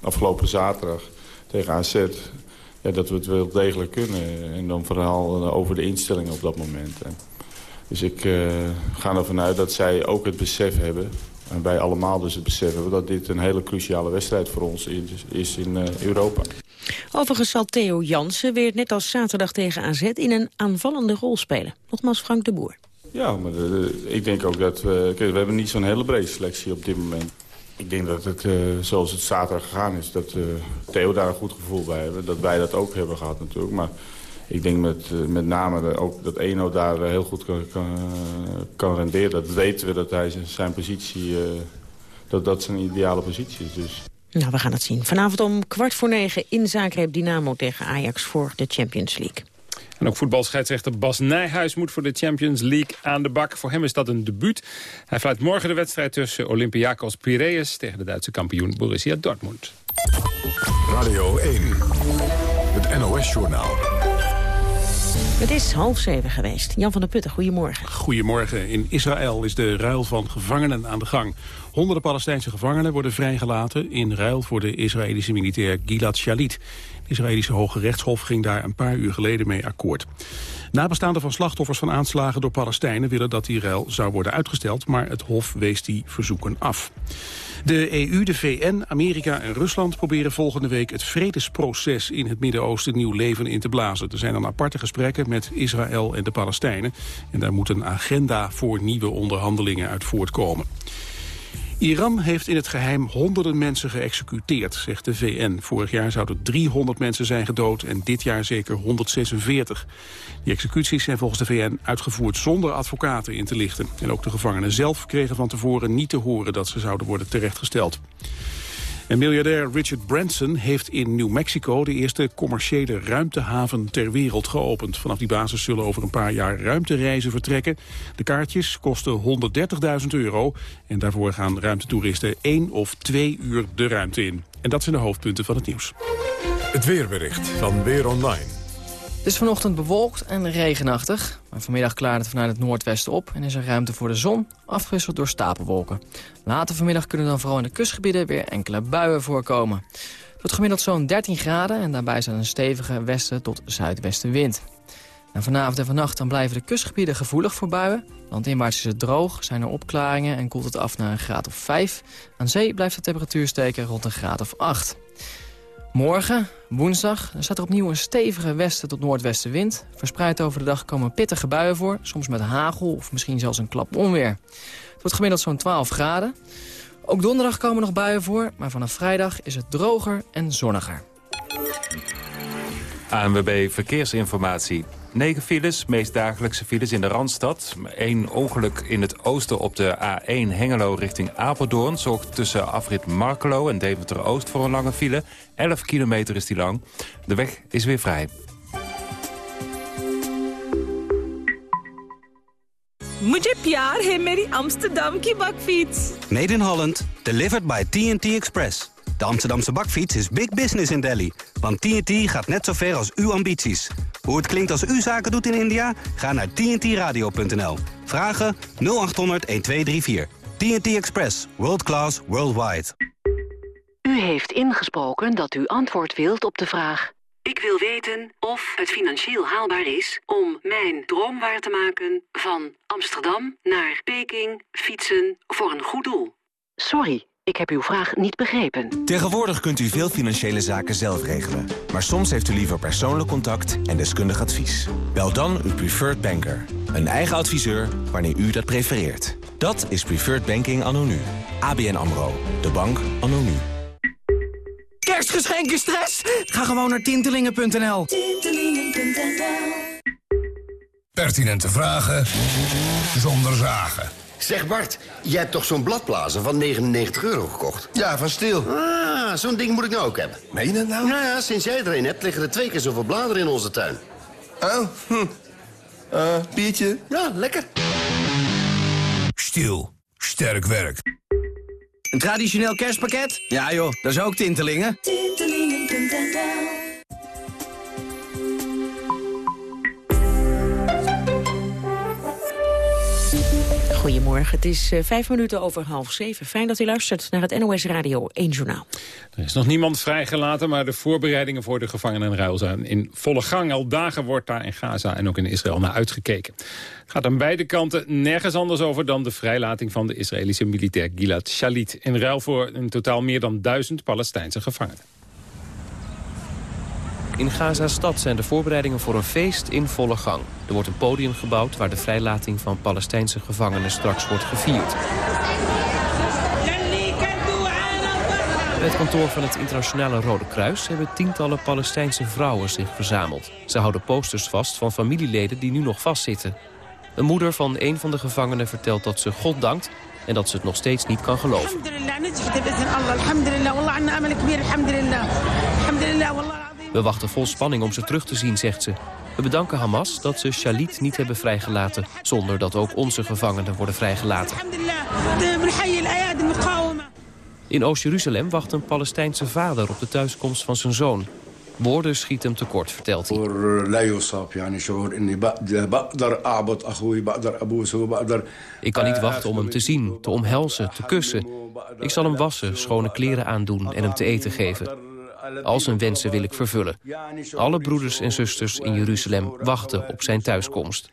afgelopen zaterdag tegen AZ... ja, dat we het wel degelijk kunnen. En dan vooral over de instellingen op dat moment. Dus ik ga ervan uit dat zij ook het besef hebben en wij allemaal dus het besef hebben dat dit een hele cruciale wedstrijd voor ons is in Europa. Overigens zal Theo Jansen weer net als zaterdag tegen AZ in een aanvallende rol spelen. Nogmaals Frank de Boer. Ja, maar ik denk ook dat we... Kijk, we hebben niet zo'n hele brede selectie op dit moment. Ik denk dat het, uh, zoals het zaterdag gegaan is, dat Theo daar een goed gevoel bij hebben. Dat wij dat ook hebben gehad natuurlijk. Maar ik denk met, uh, met name ook dat Eno daar heel goed kan, kan, kan, renderen. Dat weten we dat hij zijn positie, dat dat zijn ideale positie is. Dus. Nou, we gaan het zien. Vanavond om kwart voor negen in Zagreb Dynamo tegen Ajax voor de Champions League. En ook voetbalscheidsrechter Bas Nijhuis moet voor de Champions League aan de bak. Voor hem is dat een debuut. Hij fluit morgen de wedstrijd tussen Olympiakos Piraeus... tegen de Duitse kampioen Borussia Dortmund. Radio 1, het NOS-journaal. Het is half zeven geweest. Jan van der Putten, goedemorgen. Goedemorgen. In Israël is de ruil van gevangenen aan de gang. Honderden Palestijnse gevangenen worden vrijgelaten... in ruil voor de Israëlische militair Gilad Shalit. De Israëlische Hoge Rechtshof ging daar een paar uur geleden mee akkoord. Nabestaanden van slachtoffers van aanslagen door Palestijnen willen dat die ruil zou worden uitgesteld, maar het Hof wees die verzoeken af. De EU, de VN, Amerika en Rusland proberen volgende week het vredesproces in het Midden-Oosten nieuw leven in te blazen. Er zijn dan aparte gesprekken met Israël en de Palestijnen. En daar moet een agenda voor nieuwe onderhandelingen uit voortkomen. Iran heeft in het geheim honderden mensen geëxecuteerd, zegt de VN. Vorig jaar zouden 300 mensen zijn gedood en dit jaar zeker 146. Die executies zijn volgens de VN uitgevoerd zonder advocaten in te lichten. En ook de gevangenen zelf kregen van tevoren niet te horen dat ze zouden worden terechtgesteld. En miljardair Richard Branson heeft in New Mexico... de eerste commerciële ruimtehaven ter wereld geopend. Vanaf die basis zullen over een paar jaar ruimtereizen vertrekken. De kaartjes kosten 130.000 euro. En daarvoor gaan ruimtetoeristen één of twee uur de ruimte in. En dat zijn de hoofdpunten van het nieuws. Het weerbericht van Weer Online. Het is vanochtend bewolkt en regenachtig. Maar vanmiddag klaart het vanuit het noordwesten op en is er ruimte voor de zon, afgewisseld door stapelwolken. Later vanmiddag kunnen dan vooral in de kustgebieden weer enkele buien voorkomen. Het gemiddeld zo'n 13 graden en daarbij staat een stevige westen tot zuidwestenwind. En vanavond en vannacht dan blijven de kustgebieden gevoelig voor buien. Landinwaarts is het droog, zijn er opklaringen en koelt het af naar een graad of 5. Aan zee blijft de temperatuur steken rond een graad of 8. Morgen, woensdag, staat er opnieuw een stevige westen tot noordwestenwind. Verspreid over de dag komen pittige buien voor, soms met hagel of misschien zelfs een klap onweer. Het wordt gemiddeld zo'n 12 graden. Ook donderdag komen nog buien voor, maar vanaf vrijdag is het droger en zonniger. ANWB Verkeersinformatie. 9 files, meest dagelijkse files in de Randstad. Eén ongeluk in het oosten op de A1 Hengelo richting Apeldoorn... zorgt tussen afrit Markelo en Deventer-Oost voor een lange file. 11 kilometer is die lang. De weg is weer vrij. Mujhe pyaar hai meri Amsterdam ki bakfiets. Made in Holland, delivered by TNT Express. De Amsterdamse bakfiets is big business in Delhi. Want TNT gaat net zo ver als uw ambities. Hoe het klinkt als u zaken doet in India? Ga naar tntradio.nl. Vragen 0800 1234. TNT Express. World class, worldwide. U heeft ingesproken dat u antwoord wilt op de vraag... Ik wil weten of het financieel haalbaar is om mijn droom waar te maken... van Amsterdam naar Peking fietsen voor een goed doel. Sorry, ik heb uw vraag niet begrepen. Tegenwoordig kunt u veel financiële zaken zelf regelen. Maar soms heeft u liever persoonlijk contact en deskundig advies. Bel dan uw preferred banker. Een eigen adviseur wanneer u dat prefereert. Dat is Preferred Banking anno nu. ABN AMRO. De bank anno nu. Kerstgeschenken stress? Ga gewoon naar tintelingen.nl. Tintelingen.nl Pertinente vragen zonder zagen. Zeg Bart, jij hebt toch zo'n bladblazer van 99 euro gekocht? Ja, van Stil. Ah, zo'n ding moet ik nou ook hebben. Meen je dat nou? Nou ja, sinds jij er een hebt, liggen er twee keer zoveel bladeren in onze tuin. Oh, hm. Uh, biertje? Ja, lekker. Stil. Sterk werk. Een traditioneel kerstpakket? Ja joh, dat is ook Tintelingen. Tintelingen.nl Goedemorgen, het is uh, vijf minuten over half zeven. Fijn dat u luistert naar het NOS Radio 1 Journaal. Er is nog niemand vrijgelaten, maar de voorbereidingen voor de gevangenenruil zijn in volle gang. Al dagen wordt daar in Gaza en ook in Israël naar uitgekeken. Het gaat aan beide kanten nergens anders over dan de vrijlating van de Israëlische militair Gilad Shalit. In ruil voor in totaal meer dan duizend Palestijnse gevangenen. In Gaza-stad zijn de voorbereidingen voor een feest in volle gang. Er wordt een podium gebouwd waar de vrijlating van Palestijnse gevangenen straks wordt gevierd. Bij het kantoor van het Internationale Rode Kruis hebben tientallen Palestijnse vrouwen zich verzameld. Ze houden posters vast van familieleden die nu nog vastzitten. Een moeder van een van de gevangenen vertelt dat ze God dankt en dat ze het nog steeds niet kan geloven. We wachten vol spanning om ze terug te zien, zegt ze. We bedanken Hamas dat ze Shalit niet hebben vrijgelaten... zonder dat ook onze gevangenen worden vrijgelaten. In Oost-Jeruzalem wacht een Palestijnse vader op de thuiskomst van zijn zoon. Woorden schieten hem tekort, vertelt hij. Ik kan niet wachten om hem te zien, te omhelzen, te kussen. Ik zal hem wassen, schone kleren aandoen en hem te eten geven. Al zijn wensen wil ik vervullen. Alle broeders en zusters in Jeruzalem wachten op zijn thuiskomst.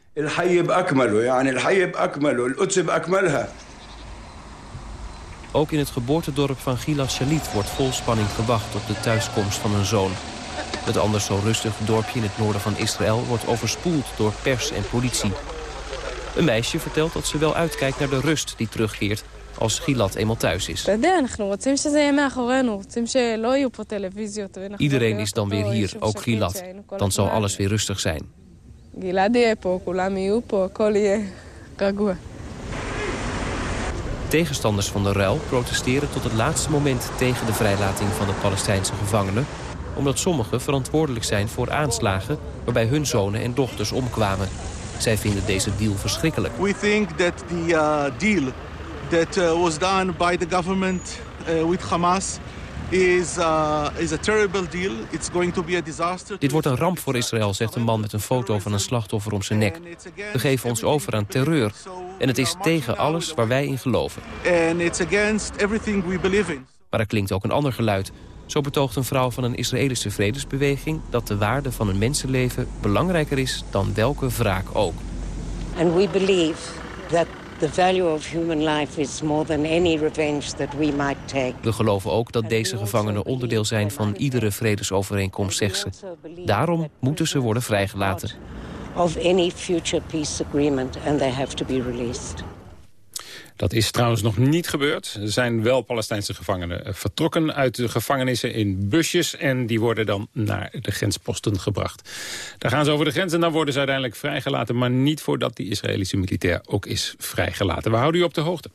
Ook in het geboortedorp van Gilad Shalit wordt vol spanning gewacht op de thuiskomst van een zoon. Het anders zo rustige dorpje in het noorden van Israël wordt overspoeld door pers en politie. Een meisje vertelt dat ze wel uitkijkt naar de rust die terugkeert als Gilad eenmaal thuis is. Iedereen is dan weer hier, ook Gilad. Dan zal alles weer rustig zijn. Tegenstanders van de ruil protesteren tot het laatste moment tegen de vrijlating van de Palestijnse gevangenen omdat sommigen verantwoordelijk zijn voor aanslagen waarbij hun zonen en dochters omkwamen. Zij vinden deze deal verschrikkelijk. We think that the uh, deal that uh, was done by the government uh, with Hamas is, uh, is a terrible deal. It's going to be a disaster. Dit wordt een ramp voor Israël, zegt een man met een foto van een slachtoffer om zijn nek. We geven ons over aan terreur. En het is tegen alles waar wij in geloven. And it's against everything we believe in. Maar er klinkt ook een ander geluid. Zo betoogt een vrouw van een Israëlische vredesbeweging... dat de waarde van een mensenleven belangrijker is dan welke wraak ook. And we believe that the value of human life is more than any revenge that we might take. We geloven ook dat deze gevangenen onderdeel zijn van iedere vredesovereenkomst, zegt ze. Daarom moeten ze worden vrijgelaten. Of any future peace agreement and they have to be released. Dat is trouwens nog niet gebeurd. Er zijn wel Palestijnse gevangenen eh, vertrokken uit de gevangenissen in busjes... en die worden dan naar de grensposten gebracht. Daar gaan ze over de grens en dan worden ze uiteindelijk vrijgelaten... maar niet voordat die Israëlische militair ook is vrijgelaten. We houden u op de hoogte.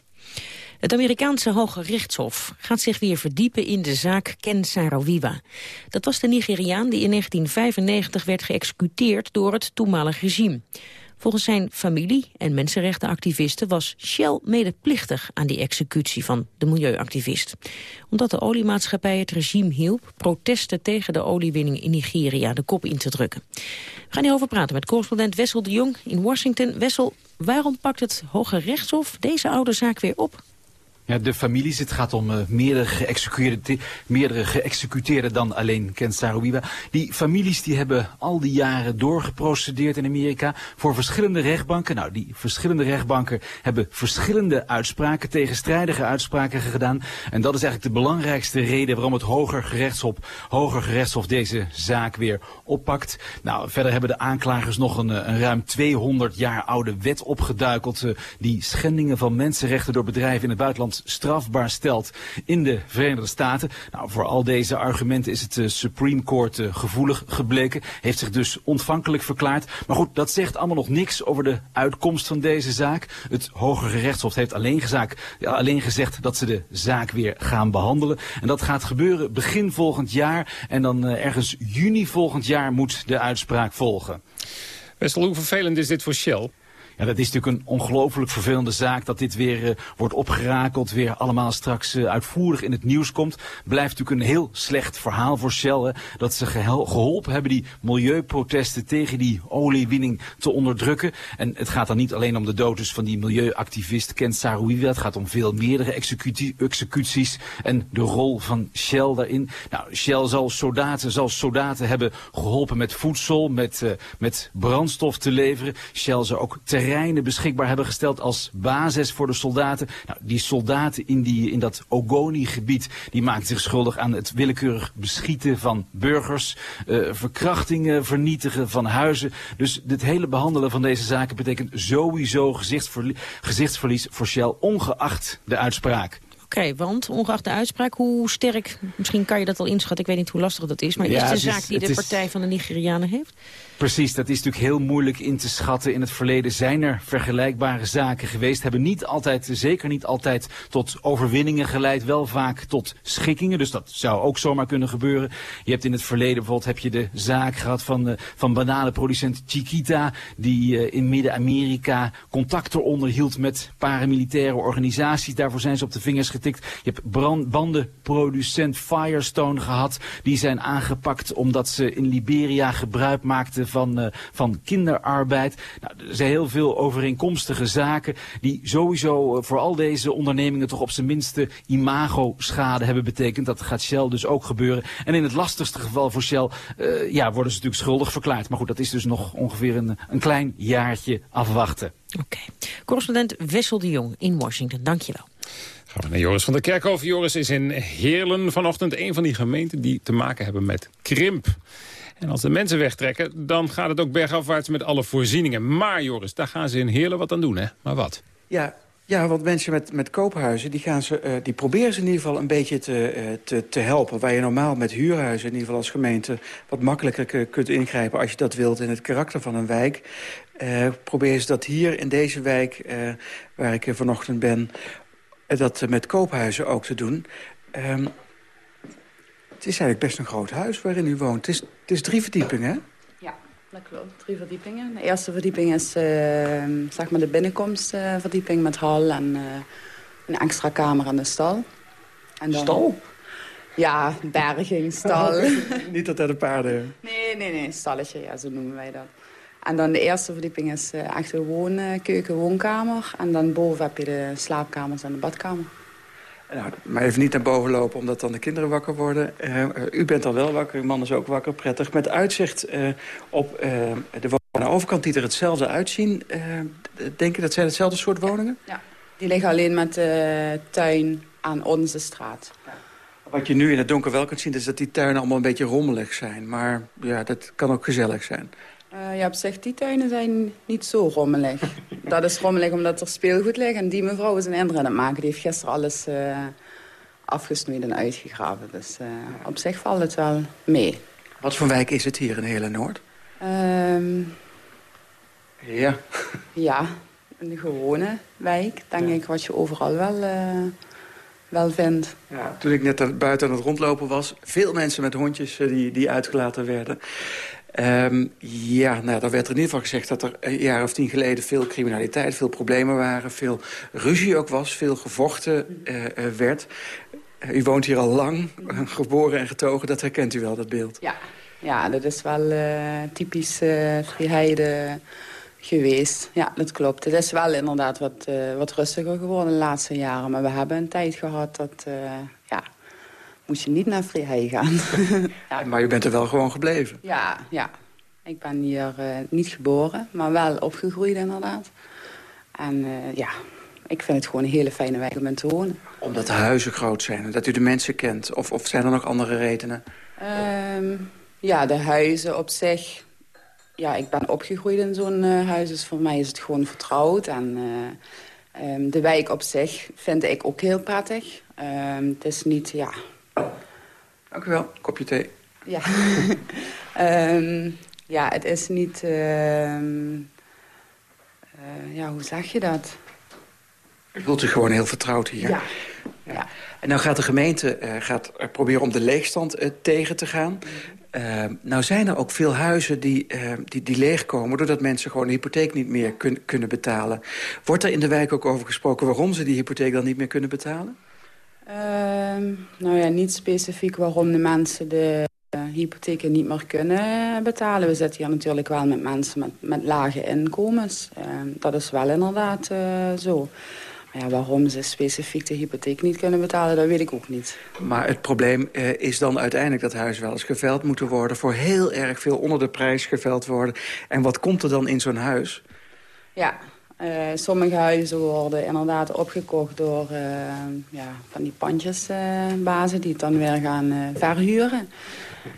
Het Amerikaanse Hoge Rechtshof gaat zich weer verdiepen in de zaak Ken Saro-Wiwa. Dat was de Nigeriaan die in 1995 werd geëxecuteerd door het toenmalig regime. Volgens zijn familie en mensenrechtenactivisten was Shell medeplichtig aan die executie van de milieuactivist. Omdat de oliemaatschappij het regime hielp protesten tegen de oliewinning in Nigeria de kop in te drukken. We gaan hierover praten met correspondent Wessel de Jong in Washington. Wessel, waarom pakt het Hoge Rechtshof deze oude zaak weer op? Ja, de families, het gaat om uh, meerdere, geëxecuteerde, meerdere geëxecuteerden dan alleen Ken. Die families die hebben al die jaren doorgeprocedeerd in Amerika voor verschillende rechtbanken. Nou, die verschillende rechtbanken hebben verschillende uitspraken, tegenstrijdige uitspraken gedaan. En dat is eigenlijk de belangrijkste reden waarom het Hoger Gerechtshof, Hoger Gerechtshof deze zaak weer oppakt. Nou, verder hebben de aanklagers nog een, een ruim 200 jaar oude wet opgeduikeld. Uh, die schendingen van mensenrechten door bedrijven in het buitenland strafbaar stelt in de Verenigde Staten. Nou, voor al deze argumenten is het uh, Supreme Court uh, gevoelig gebleken. Heeft zich dus ontvankelijk verklaard. Maar goed, dat zegt allemaal nog niks over de uitkomst van deze zaak. Het Hogere Rechtshof heeft alleen, gezaak, alleen gezegd dat ze de zaak weer gaan behandelen. En dat gaat gebeuren begin volgend jaar. En dan uh, ergens juni volgend jaar moet de uitspraak volgen. Wessel, hoe vervelend is dit voor Shell? Ja, dat is natuurlijk een ongelooflijk vervelende zaak dat dit weer uh, wordt opgerakeld, weer allemaal straks uh, uitvoerig in het nieuws komt. Blijft natuurlijk een heel slecht verhaal voor Shell, hè, dat ze geholpen hebben die milieuprotesten tegen die oliewinning te onderdrukken. En het gaat dan niet alleen om de dood dus van die milieuactivist Ken Sarouiwa, het gaat om veel meerdere executies en de rol van Shell daarin. Nou, Shell zal soldaten, zal soldaten hebben geholpen met voedsel, met, uh, met brandstof te leveren. Shell zou ook terreinen beschikbaar hebben gesteld als basis voor de soldaten. Nou, die soldaten in, die, in dat Ogoni-gebied, die maakten zich schuldig aan het willekeurig beschieten van burgers, uh, verkrachtingen, vernietigen van huizen. Dus het hele behandelen van deze zaken betekent sowieso gezichtsverlies, gezichtsverlies voor Shell, ongeacht de uitspraak. Oké, okay, want ongeacht de uitspraak, hoe sterk, misschien kan je dat al inschatten, ik weet niet hoe lastig dat is, maar ja, is de zaak die de partij van de Nigerianen heeft? Precies, dat is natuurlijk heel moeilijk in te schatten. In het verleden zijn er vergelijkbare zaken geweest. Hebben niet altijd, zeker niet altijd tot overwinningen geleid. Wel vaak tot schikkingen, dus dat zou ook zomaar kunnen gebeuren. Je hebt in het verleden bijvoorbeeld heb je de zaak gehad van, uh, van bananenproducent Chiquita. Die uh, in Midden-Amerika contacten onderhield met paramilitaire organisaties. Daarvoor zijn ze op de vingers getikt. Je hebt brand, bandenproducent Firestone gehad. Die zijn aangepakt omdat ze in Liberia gebruik maakten van, uh, van kinderarbeid. Nou, er zijn heel veel overeenkomstige zaken die sowieso uh, voor al deze ondernemingen toch op zijn minste imago-schade hebben betekend. Dat gaat Shell dus ook gebeuren. En in het lastigste geval voor Shell uh, ja, worden ze natuurlijk schuldig verklaard. Maar goed, dat is dus nog ongeveer een, een klein jaartje afwachten. Oké. Okay. Correspondent Wessel de Jong in Washington, dankjewel. Gaan we naar Joris van der Kerkhof. Joris is in Heerlen vanochtend een van die gemeenten die te maken hebben met krimp. En als de mensen wegtrekken, dan gaat het ook bergafwaarts met alle voorzieningen. Maar Joris, daar gaan ze in Heerlen wat aan doen, hè? Maar wat? Ja, ja, want mensen met, met koophuizen, die, gaan ze, uh, die proberen ze in ieder geval een beetje te, uh, te, te helpen. Waar je normaal met huurhuizen in ieder geval als gemeente wat makkelijker kunt ingrijpen als je dat wilt in het karakter van een wijk. Uh, proberen ze dat hier in deze wijk, waar ik vanochtend ben, dat met koophuizen ook te doen. Um, het is eigenlijk best een groot huis waarin u woont. Het is, het is drie verdiepingen, hè? Ja, dat klopt. Drie verdiepingen. De eerste verdieping is uh, zeg maar de binnenkomstverdieping met hal en uh, een extra kamer en de stal. En dan, stal? Ja, berging, stal. Niet dat er de paarden... Nee, nee, nee, stalletje, ja, zo noemen wij dat. En dan de eerste verdieping is uh, echt een woon, keuken, woonkamer. En dan boven heb je de slaapkamers en de badkamer. Nou, maar even niet naar boven lopen, omdat dan de kinderen wakker worden. Uh, u bent al wel wakker, uw man is ook wakker, prettig. Met uitzicht uh, op uh, de woningen aan de overkant die er hetzelfde uitzien. denk je dat zijn hetzelfde soort woningen? Ja, die liggen alleen met de tuin aan onze straat. Ja. Wat je nu in het donker wel kunt zien, is dat die tuinen allemaal een beetje rommelig zijn. Maar ja, dat kan ook gezellig zijn. Uh, ja, op zich, die tuinen zijn niet zo rommelig. dat is rommelig omdat er speelgoed ligt. En die mevrouw is een indruk aan het maken. Die heeft gisteren alles uh, afgesnoeid en uitgegraven. Dus uh, op zich valt het wel mee. Wat voor wijk is het hier in hele Noord? Um, ja. ja, een gewone wijk. Denk ja. ik wat je overal wel, wel vindt. Ja, toen ik net buiten aan het rondlopen was... veel mensen met hondjes die, die uitgelaten werden... Um, ja, nou, dan werd er in ieder geval gezegd dat er een jaar of tien geleden... veel criminaliteit, veel problemen waren, veel ruzie ook was... veel gevochten uh, uh, werd. Uh, u woont hier al lang, geboren en getogen. Dat herkent u wel, dat beeld? Ja, ja dat is wel typisch Vrijheide geweest. Ja, dat klopt. Het is wel inderdaad wat, wat rustiger geworden de laatste jaren. Maar we hebben een tijd gehad dat... moest je niet naar Vrijheid gaan. ja, maar u bent er wel gewoon gebleven? Ja, ja. Ik ben hier uh, niet geboren, maar wel opgegroeid inderdaad. En uh, ja, ik vind het gewoon een hele fijne wijk om in te wonen. Omdat de huizen groot zijn en dat u de mensen kent? Of, of zijn er nog andere redenen? Um, ja, de huizen op zich... Ja, ik ben opgegroeid in zo'n uh, huis, dus voor mij is het gewoon vertrouwd. En um, de wijk op zich vind ik ook heel prettig. Um, het is niet, ja, Dank u wel. Kopje thee. Ja. um, ja, het is niet... Uh, uh, ja, hoe zeg je dat? U voelt zich gewoon heel vertrouwd hier. Ja. ja. En nou gaat de gemeente uh, gaat proberen om de leegstand tegen te gaan. Uh, nou zijn er ook veel huizen die, die, die leegkomen... doordat mensen gewoon de hypotheek niet meer kun, kunnen betalen. Wordt er in de wijk ook over gesproken... waarom ze die hypotheek dan niet meer kunnen betalen? Uh, nou ja, niet specifiek waarom de mensen de hypotheken niet meer kunnen betalen. We zitten hier natuurlijk wel met mensen met, met lage inkomens. dat is wel inderdaad zo. Ja, waarom ze specifiek de hypotheek niet kunnen betalen, dat weet ik ook niet. Maar het probleem is dan uiteindelijk dat huizen wel eens geveld moeten worden... voor heel erg veel onder de prijs geveld worden. En wat komt er dan in zo'n huis? Ja, uh, sommige huizen worden inderdaad opgekocht door uh, ja, van die pandjesbazen... die het dan weer gaan verhuren.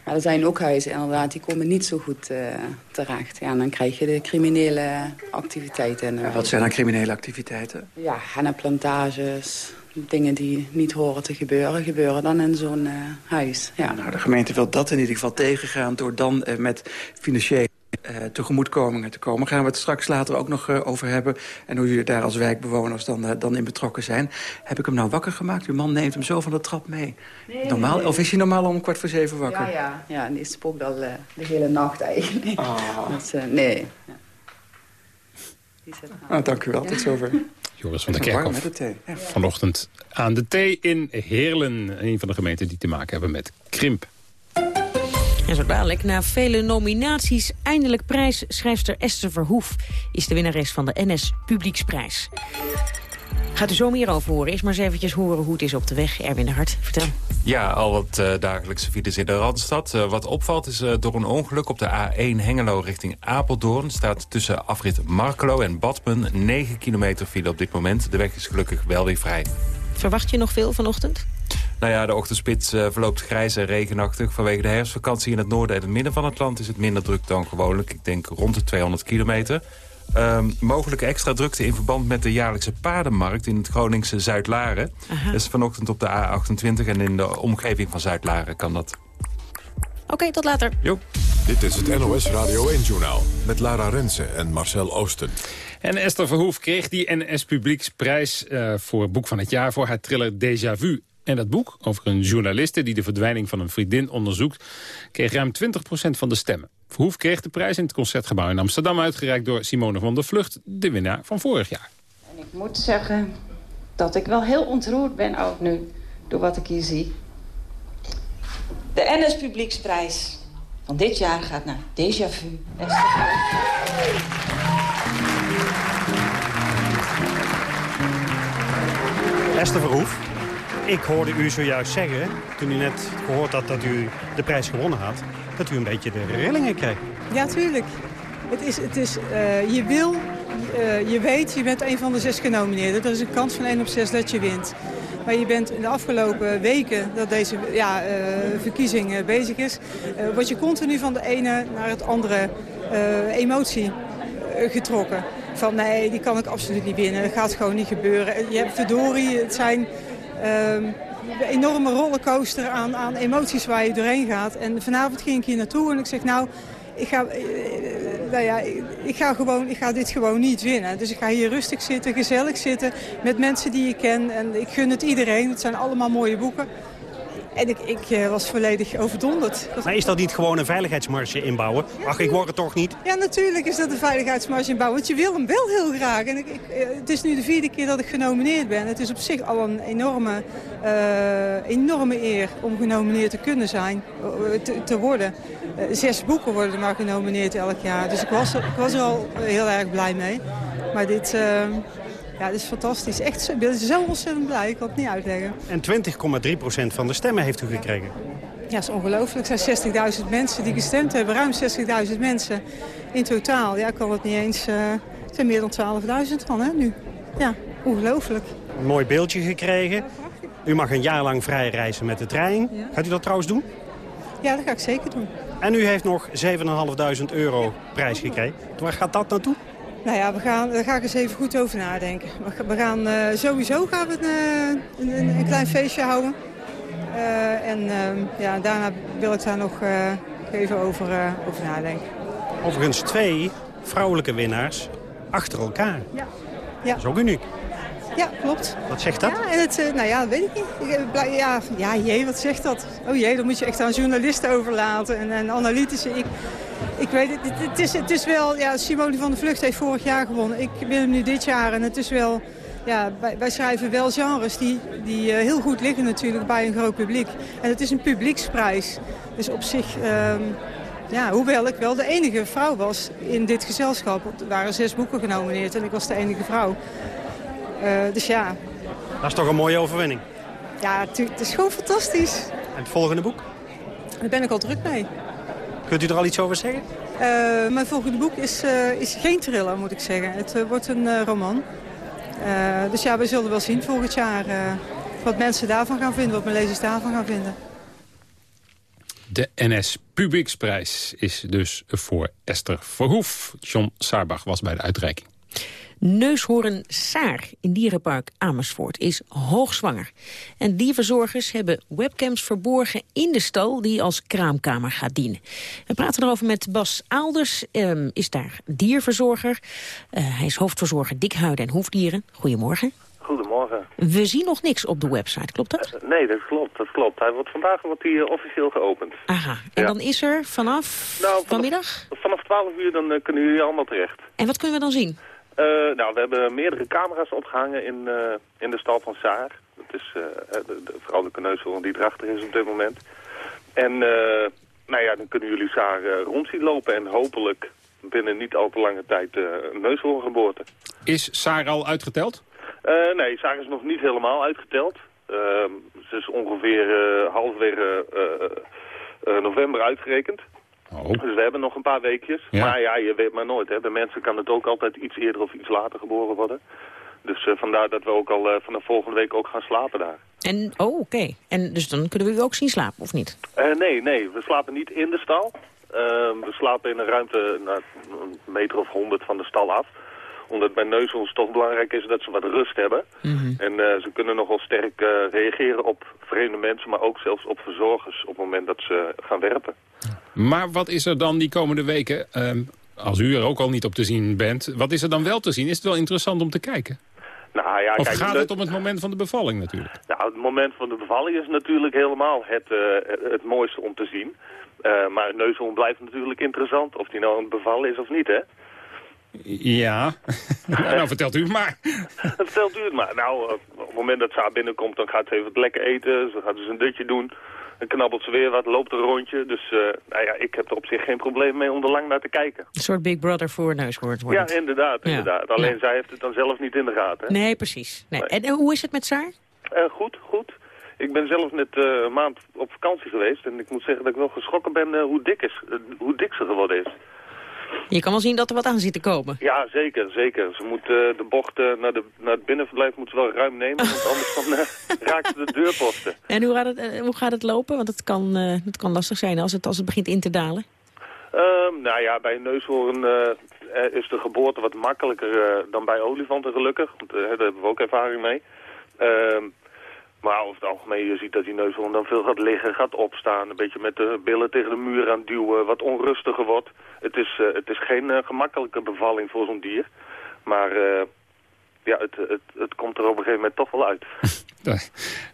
Maar er zijn ook huizen inderdaad, die komen niet zo goed terecht. Ja, en dan krijg je de criminele activiteiten. Uh, wat zijn dan criminele activiteiten? Ja, henneplantages, dingen die niet horen te gebeuren, gebeuren dan in zo'n huis. Ja. Nou, de gemeente wil dat in ieder geval tegengaan door dan met financiële uh, tegemoetkomingen te komen. Gaan we het straks later ook nog uh, over hebben. En hoe jullie daar als wijkbewoners dan, uh, dan in betrokken zijn. Heb ik hem nou wakker gemaakt? Uw man neemt hem zo van de trap mee. Nee, normaal, nee. Of is hij normaal om kwart voor zeven wakker? Ja, ja. ja en die spookt al de hele nacht eigenlijk. Oh. Dus, nee. Ja. Die zit ah, dank u wel, tot zover. Joris van der Kerkhof. Ja. Vanochtend aan de thee in Heerlen. Een van de gemeenten die te maken hebben met krimp. En zo dadelijk, na vele nominaties, eindelijk prijsschrijfster Esther Verhoef... is de winnares van de NS Publieksprijs. Gaat u zo meer over horen. Eerst maar eens eventjes horen hoe het is op de weg. Erwin de Hart, vertel. Ja, al wat uh, dagelijkse files in de Randstad. Uh, wat opvalt is uh, door een ongeluk op de A1 Hengelo richting Apeldoorn... staat tussen afrit Markelo en Badmen 9 kilometer file op dit moment. De weg is gelukkig wel weer vrij. Verwacht je nog veel vanochtend? Nou ja, de ochtendspits uh, verloopt grijs en regenachtig. Vanwege de herfstvakantie in het noorden en het midden van het land... is het minder druk dan gewoonlijk. Ik denk rond de 200 kilometer. Um, mogelijke extra drukte in verband met de jaarlijkse paardenmarkt... in het Groningse Zuid-Laren. Dat is vanochtend op de A28 en in de omgeving van Zuid-Laren kan dat. Oké, okay, tot later. Jo. Dit is het NOS Radio 1-journaal met Lara Rensen en Marcel Oosten. En Esther Verhoef kreeg die NS Publieksprijs uh, voor Boek van het Jaar... voor haar thriller Déjà Vu. En dat boek, over een journaliste die de verdwijning van een vriendin onderzoekt... kreeg ruim 20% van de stemmen. Verhoef kreeg de prijs in het Concertgebouw in Amsterdam... uitgereikt door Simone van der Vlucht, de winnaar van vorig jaar. En ik moet zeggen dat ik wel heel ontroerd ben ook nu... door wat ik hier zie. De NS Publieksprijs van dit jaar gaat naar Déjà Vu. Esther Verhoef, ik hoorde u zojuist zeggen, toen u net gehoord had dat u de prijs gewonnen had... dat u een beetje de rillingen kreeg. Ja, tuurlijk. Het is, het is, uh, je wil, uh, je weet, je bent een van de zes genomineerden. Dat is een kans van 1 op 6 dat je wint. Maar je bent in de afgelopen weken dat deze ja, uh, verkiezing bezig is... word je continu van de ene naar het andere emotie getrokken. Van nee, die kan ik absoluut niet winnen. Dat gaat gewoon niet gebeuren. Je hebt verdorie, het zijn een enorme rollercoaster aan, aan emoties waar je doorheen gaat. En vanavond ging ik hier naartoe en ik zeg nou, ik ga, nou ja, ik ga, gewoon, ik ga dit gewoon niet winnen. Dus ik ga hier rustig zitten, gezellig zitten met mensen die ik ken. En ik gun het iedereen. Het zijn allemaal mooie boeken. En ik, ik uh, was volledig overdonderd. Maar is dat niet gewoon een veiligheidsmarge inbouwen? Ach, ik word het toch niet? Ja, natuurlijk is dat een veiligheidsmarge inbouwen. Want je wil hem wel heel graag. En ik, ik, het is nu de vierde keer dat ik genomineerd ben. Het is op zich al een enorme, uh, enorme eer om genomineerd te kunnen zijn, te, te worden. Uh, zes boeken worden er maar genomineerd elk jaar. Dus ik was, ik was er al heel erg blij mee. Maar dit... Ja, dat is fantastisch. Echt, ik ben zo ontzettend blij. Ik kan het niet uitleggen. En 20,3% van de stemmen heeft u gekregen? Ja, dat is ongelooflijk. Er zijn 60.000 mensen die gestemd hebben. Ruim 60.000 mensen in totaal. Ja, ik kan het niet eens... Uh, het zijn meer dan 12.000 van, hè, nu. Ja, ongelooflijk. Een mooi beeldje gekregen. U mag een jaar lang vrij reizen met de trein. Ja. Gaat u dat trouwens doen? Ja, dat ga ik zeker doen. En u heeft nog 7.500 euro prijs gekregen. Waar gaat dat naartoe? Nou ja, we gaan, daar ga ik eens even goed over nadenken. We gaan uh, sowieso gaan we een, een, een, klein feestje houden. Uh, en uh, ja, daarna wil ik daar nog even over, over nadenken. Overigens twee vrouwelijke winnaars achter elkaar. Ja. ja. Dat is ook uniek. Ja, klopt. Wat zegt dat? Ja, en het, eh, nou ja, weet ik niet. Eh, Ja, ja, jee, wat zegt dat? Oh jee, dan moet je echt aan journalisten overlaten en, en analytici. Ik, ik weet het, het, is, het is wel, ja, Simone van der Vlucht heeft vorig jaar gewonnen. Ik ben hem nu dit jaar en het is wel, ja, wij, wij schrijven wel genres die, die eh, heel goed liggen natuurlijk bij een groot publiek. En het is een publieksprijs. Dus op zich, ehm, ja, hoewel ik wel de enige vrouw was in dit gezelschap. Er waren zes boeken genomineerd en ik was de enige vrouw. Eh, dus ja, Dat is toch een mooie overwinning. ja, het is gewoon fantastisch. En het volgende boek? Daar ben ik al druk mee. Kunt u er al iets over zeggen? Eh, mijn volgende boek is, eh, is geen thriller, moet ik zeggen. Het eh, wordt een eh, roman. Eh, dus ja, we zullen wel zien volgend jaar eh, wat mensen daarvan gaan vinden, wat mijn lezers daarvan gaan vinden. De NS Publieksprijs is dus voor Esther Verhoef. John Saarbach was bij de uitreiking. Neushoorn Saar in dierenpark Amersfoort is hoogzwanger. En dierverzorgers hebben webcams verborgen in de stal... die als kraamkamer gaat dienen. We praten erover met Bas Aalders, ehm, is daar dierverzorger. Eh, hij is hoofdverzorger dikhuiden en hoefdieren. Goedemorgen. Goedemorgen. We zien nog niks op de website, klopt dat? Nee, dat klopt, dat klopt. Hij wordt vandaag wordt hij, eh, officieel geopend. Aha, en dan is er vanaf Nou, vanmiddag? Vanaf 12 uur dan eh, kunnen jullie allemaal terecht. En wat kunnen we dan zien? Eh, nou, we hebben meerdere camera's opgehangen in, eh, in de stal van Saar. Dat is eh, de, de vrouwelijke neushoorn die erachter is op dit moment. En nou ja, dan kunnen jullie Saar rond zien lopen en hopelijk binnen niet al te lange tijd een neushoorngeboorte. Is Saar al uitgeteld? Nee, Saar is nog niet helemaal uitgeteld. Ehm, ze is ongeveer halverwege november uitgerekend. Dus we hebben nog een paar weekjes. Ja. Maar ja, je weet maar nooit. Hè. Bij mensen kan het ook altijd iets eerder of iets later geboren worden. Dus eh, vandaar dat we ook al eh, vanaf volgende week ook gaan slapen daar. En, oh, oké. En dus dan kunnen we u ook zien slapen, of niet? Eh, nee, nee, we slapen niet in de stal. Ehm, we slapen in een ruimte nou, een meter of honderd van de stal af. Omdat het bij neushoorns toch belangrijk is dat ze wat rust hebben. En eh, ze kunnen nogal sterk eh, reageren op vreemde mensen, maar ook zelfs op verzorgers op het moment dat ze gaan werpen. Maar wat is er dan die komende weken, ehm, als u er ook al niet op te zien bent... wat is er dan wel te zien? Is het wel interessant om te kijken? Nou, ja, of kijk, gaat de- het om het moment van de bevalling natuurlijk? Nou, het moment van de bevalling is natuurlijk helemaal het, eh, het mooiste om te zien. Eh, maar een neushoorn blijft natuurlijk interessant, of die nou aan het bevallen is of niet, hè? Ja, nou vertelt u het maar. Vertelt u het maar. Nou, eh, op het moment dat Saar binnenkomt, dan gaat ze even wat lekker eten. Ze gaat dus een dutje doen. Dan knabbelt ze weer wat, loopt een rondje. Dus eh, nou ja, ik heb er op zich geen probleem mee om er lang naar te kijken. Een soort Big Brother voor neushoorns wordt Ja, inderdaad, Ja. inderdaad. Alleen zij heeft het dan zelf niet in de gaten. hè? Nee, precies. Nee. En, en hoe is het met Saar? Eh, goed, goed. Ik ben zelf net eh, een maand op vakantie geweest. En ik moet zeggen dat ik wel geschrokken ben eh, hoe, dik is, eh, hoe dik ze geworden is. Je kan wel zien dat er wat aan zit te komen. Ja, zeker, zeker. Ze moet eh, de bocht eh, naar, de, naar het binnenverblijf moet ze wel ruim nemen. Want anders dan, eh, raakt ze de deurposten. En hoe gaat het, hoe gaat het lopen? Want het kan, het kan lastig zijn als het, als het begint in te dalen. Ehm, nou ja, bij een neushoorn is de geboorte wat makkelijker dan bij olifanten gelukkig. Want, daar hebben we ook ervaring mee. Ehm, maar over het algemeen, je ziet dat die neushoorn dan veel gaat liggen, gaat opstaan. Een beetje met de billen tegen de muur aan duwen, wat onrustiger wordt. Het is, eh, het is geen eh, gemakkelijke bevalling voor zo'n dier. Maar eh, ja, het, het, het komt er op een gegeven moment toch wel uit.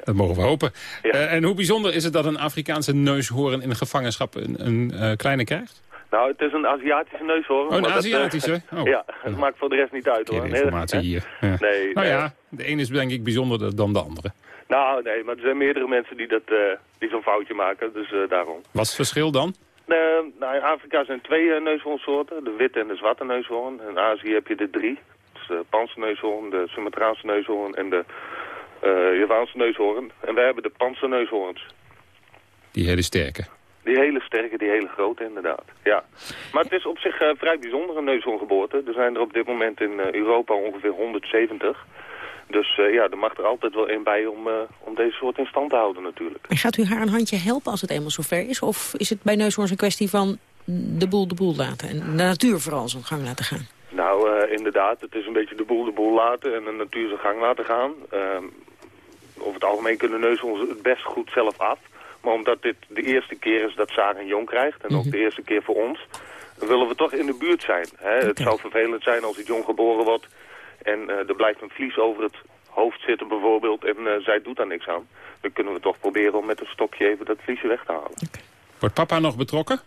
Dat mogen we hopen. Eh, en hoe bijzonder is het dat een Afrikaanse neushoorn in gevangenschap een, een eh, kleine krijgt? Nou, het is een Aziatische neushoorn. Oh, een dat, Aziatische? Oh. Ja, dat maakt voor de rest niet uit hoor. Informatie Nee, hier. Ja. Nee, nou nee. ja, de ene is denk ik bijzonderder dan de andere. Nou, nee, maar er zijn meerdere mensen die, dat, eh, die zo'n foutje maken, dus eh, daarom. Wat is het verschil dan? Eh, nou, in Afrika zijn twee uh, neushoornsoorten, de witte en de zwarte neushoorn. In Azië heb je er drie. Dus de panzerneushoorn, de Sumatraanse neushoorn en de Javaanse neushoorn. En wij hebben de panzerneushoorns. Die hele sterke. Die hele sterke, die hele grote inderdaad. Ja. Maar het is op zich vrij bijzonder een neushoorngeboorte. Er zijn er op dit moment in Europa ongeveer 170. Dus eh, ja, er mag er altijd wel één bij om, eh, om deze soort in stand te houden natuurlijk. En gaat u haar een handje helpen als het eenmaal zover is? Of is het bij neushoorns een kwestie van de boel de boel laten? En de natuur vooral zijn gang laten gaan? Nou, eh, inderdaad, het is een beetje de boel de boel laten en de natuur zijn gang laten gaan. Ehm, over het algemeen kunnen neushoorns het best goed zelf af. Maar omdat dit de eerste keer is dat Sarah een jong krijgt, en ook de eerste keer voor ons, willen we toch in de buurt zijn. Hè? Het zou vervelend zijn als het jong geboren wordt en eh, er blijft een vlies over het hoofd zitten bijvoorbeeld en eh, zij doet daar niks aan. Dan kunnen we toch proberen om met een stokje even dat vliesje weg te halen. Wordt papa nog betrokken?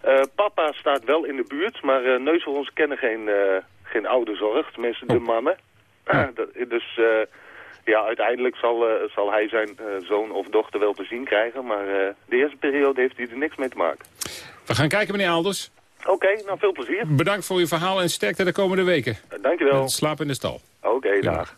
Eh, papa staat wel in de buurt, maar uh, neushoorns kennen geen, uh, geen ouderzorg, tenminste de Oh. mannen. Dat- dus eh, ja, uiteindelijk zal, zal hij zijn zoon of dochter wel te zien krijgen, maar de eerste periode heeft hij er niks mee te maken. We gaan kijken, meneer Alders. Oké, nou veel plezier. Bedankt voor uw verhaal en sterkte de komende weken. dankjewel. Slaap in de stal. Oké, dag.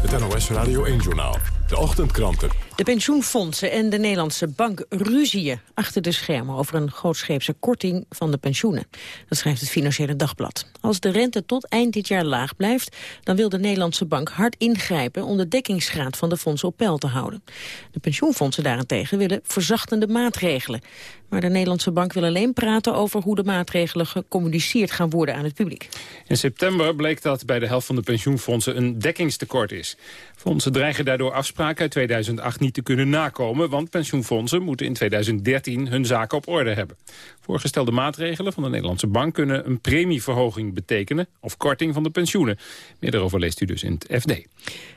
Het NOS Radio 1-journaal. De ochtendkranten. De pensioenfondsen en de Nederlandse bank ruzieën achter de schermen over een grootscheepse korting van de pensioenen. Dat schrijft het Financiële Dagblad. Als de rente tot eind dit jaar laag blijft, dan wil de Nederlandse bank hard ingrijpen om de dekkingsgraad van de fondsen op peil te houden. De pensioenfondsen daarentegen willen verzachtende maatregelen. Maar de Nederlandse bank wil alleen praten over hoe de maatregelen gecommuniceerd gaan worden aan het publiek. In september bleek dat bij de helft van de pensioenfondsen een dekkingstekort is. Fondsen dreigen daardoor afspraken uit 2008 niet te kunnen nakomen... want pensioenfondsen moeten in 2013 hun zaken op orde hebben. Voorgestelde maatregelen van de Nederlandse Bank kunnen een premieverhoging betekenen... of korting van de pensioenen. Meer daarover leest u dus in het FD.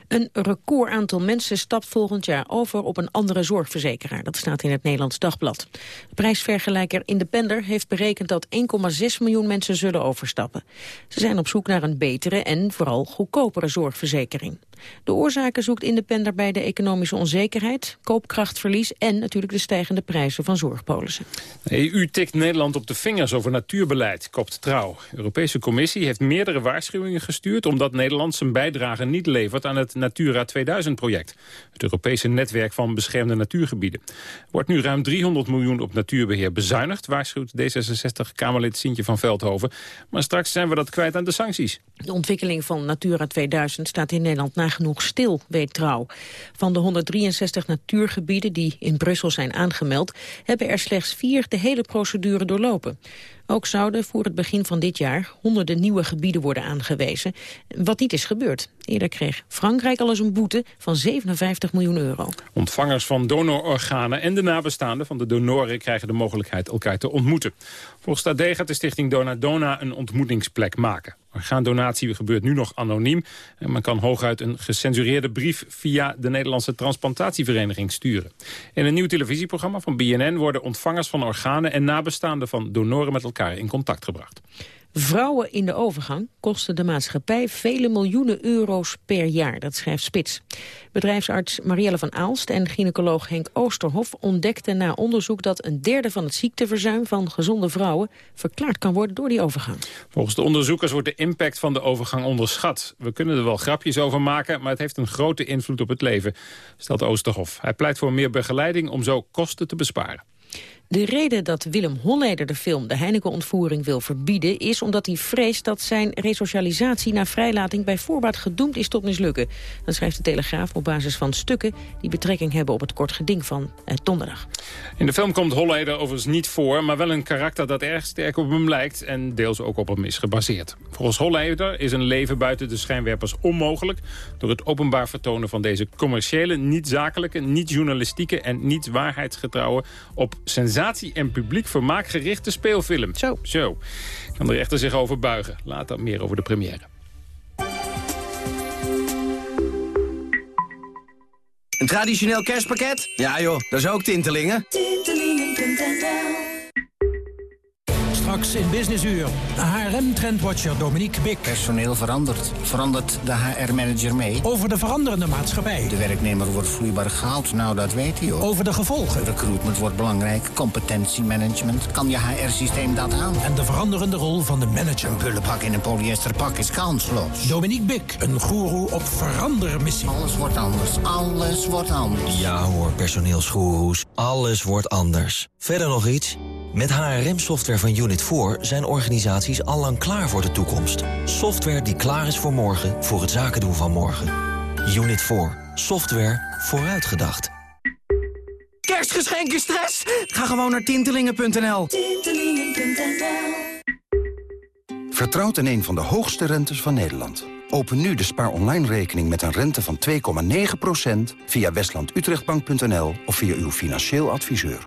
Een record aantal mensen stapt volgend jaar over op een andere zorgverzekeraar. Dat staat in het Nederlands Dagblad. Prijsvergelijker Independer heeft berekend dat 1,6 miljoen mensen zullen overstappen. Ze zijn op zoek naar een betere en vooral goedkopere zorgverzekering. De oorzaken zoekt Independer bij de economische onzekerheid, koopkrachtverlies en natuurlijk de stijgende prijzen van zorgpolissen. De EU tikt Nederland op de vingers over natuurbeleid, kopt trouw. De Europese Commissie heeft meerdere waarschuwingen gestuurd... omdat Nederland zijn bijdrage niet levert aan het Natura 2000-project. Het Europese netwerk van beschermde natuurgebieden. Er wordt nu ruim 300 miljoen op natuurbeheer bezuinigd... waarschuwt D66-Kamerlid Sintje van Veldhoven. Maar straks zijn we dat kwijt aan de sancties. De ontwikkeling van Natura 2000 staat in Nederland nagenoeg stil, weet Trouw. Van de 163 natuurgebieden die in Brussel zijn aangemeld... hebben er slechts vier de hele procedure doorlopen. Ook zouden voor het begin van dit jaar honderden nieuwe gebieden worden aangewezen. Wat niet is gebeurd. Eerder kreeg Frankrijk al eens een boete van 57 miljoen euro. Ontvangers van donororganen en de nabestaanden van de donoren... krijgen de mogelijkheid elkaar te ontmoeten. Volgens AD gaat de stichting Donadona een ontmoetingsplek maken. Orgaandonatie gebeurt nu nog anoniem. En men kan hooguit een gecensureerde brief via de Nederlandse Transplantatievereniging sturen. In een nieuw televisieprogramma van BNN worden ontvangers van organen en nabestaanden van donoren met elkaar in contact gebracht. Vrouwen in de overgang kosten de maatschappij vele miljoenen euro's per jaar, dat schrijft Spits. Bedrijfsarts Marielle van Aalst en gynaecoloog Henk Oosterhof ontdekten na onderzoek dat een derde van het ziekteverzuim van gezonde vrouwen verklaard kan worden door die overgang. Volgens de onderzoekers wordt de impact van de overgang onderschat. We kunnen er wel grapjes over maken, maar het heeft een grote invloed op het leven, stelt Oosterhof. Hij pleit voor meer begeleiding om zo kosten te besparen. De reden dat Willem Holleder de film De Heineken-ontvoering wil verbieden... is omdat hij vreest dat zijn resocialisatie na vrijlating... bij voorbaat gedoemd is tot mislukken. Dat schrijft de Telegraaf op basis van stukken... die betrekking hebben op het kort geding van eh, donderdag. In de film komt Holleder overigens niet voor... maar wel een karakter dat erg sterk op hem lijkt... en deels ook op hem is gebaseerd. Volgens Holleder is een leven buiten de schijnwerpers onmogelijk... door het openbaar vertonen van deze commerciële, niet zakelijke... niet journalistieke en niet waarheidsgetrouwe... op sensatie en publiek vermaak gerichte speelfilm. Zo. Zo. Kan de rechter zich over buigen. Later meer over de première. Een traditioneel kerstpakket? Ja joh, dat is ook Tintelingen. Tintelingen.nl Straks in Businessuur. De HRM-trendwatcher Dominique Bik. Personeel verandert. Verandert de HR-manager mee? Over de veranderende maatschappij. De werknemer wordt vloeibaar gehaald, nou dat weet hij hoor. Over de gevolgen. Recruitment wordt belangrijk. Competentiemanagement. Kan je HR-systeem dat aan? En de veranderende rol van de manager. Een pullenpak in een polyesterpak is kansloos. Dominique Bik, een goeroe op verandermissie. Alles wordt anders. Alles wordt anders. Ja hoor, personeelsgoeroes. Alles wordt anders. Verder nog iets? Met HRM-software van Unit 4 zijn organisaties allang klaar voor de toekomst. Software die klaar is voor morgen, voor het zaken doen van morgen. Unit 4. Software vooruitgedacht. Kerstgeschenken stress? Ga gewoon naar tintelingen.nl. Tintelingen.nl Vertrouwt in een van de hoogste rentes van Nederland. Open nu de spaar online rekening met een rente van 2,9% via westlandutrechtbank.nl of via uw financieel adviseur.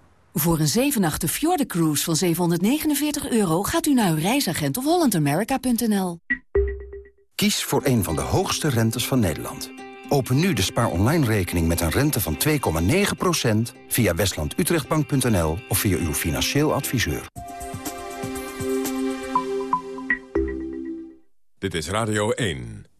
Voor een 7 nachten Cruise van 749 euro gaat u naar uw reisagent of hollandamerica.nl. Kies voor een van de hoogste rentes van Nederland. Open nu de Spaar Online rekening met een rente van 2,9% via westlandutrechtbank.nl of via uw financieel adviseur. Dit is Radio 1.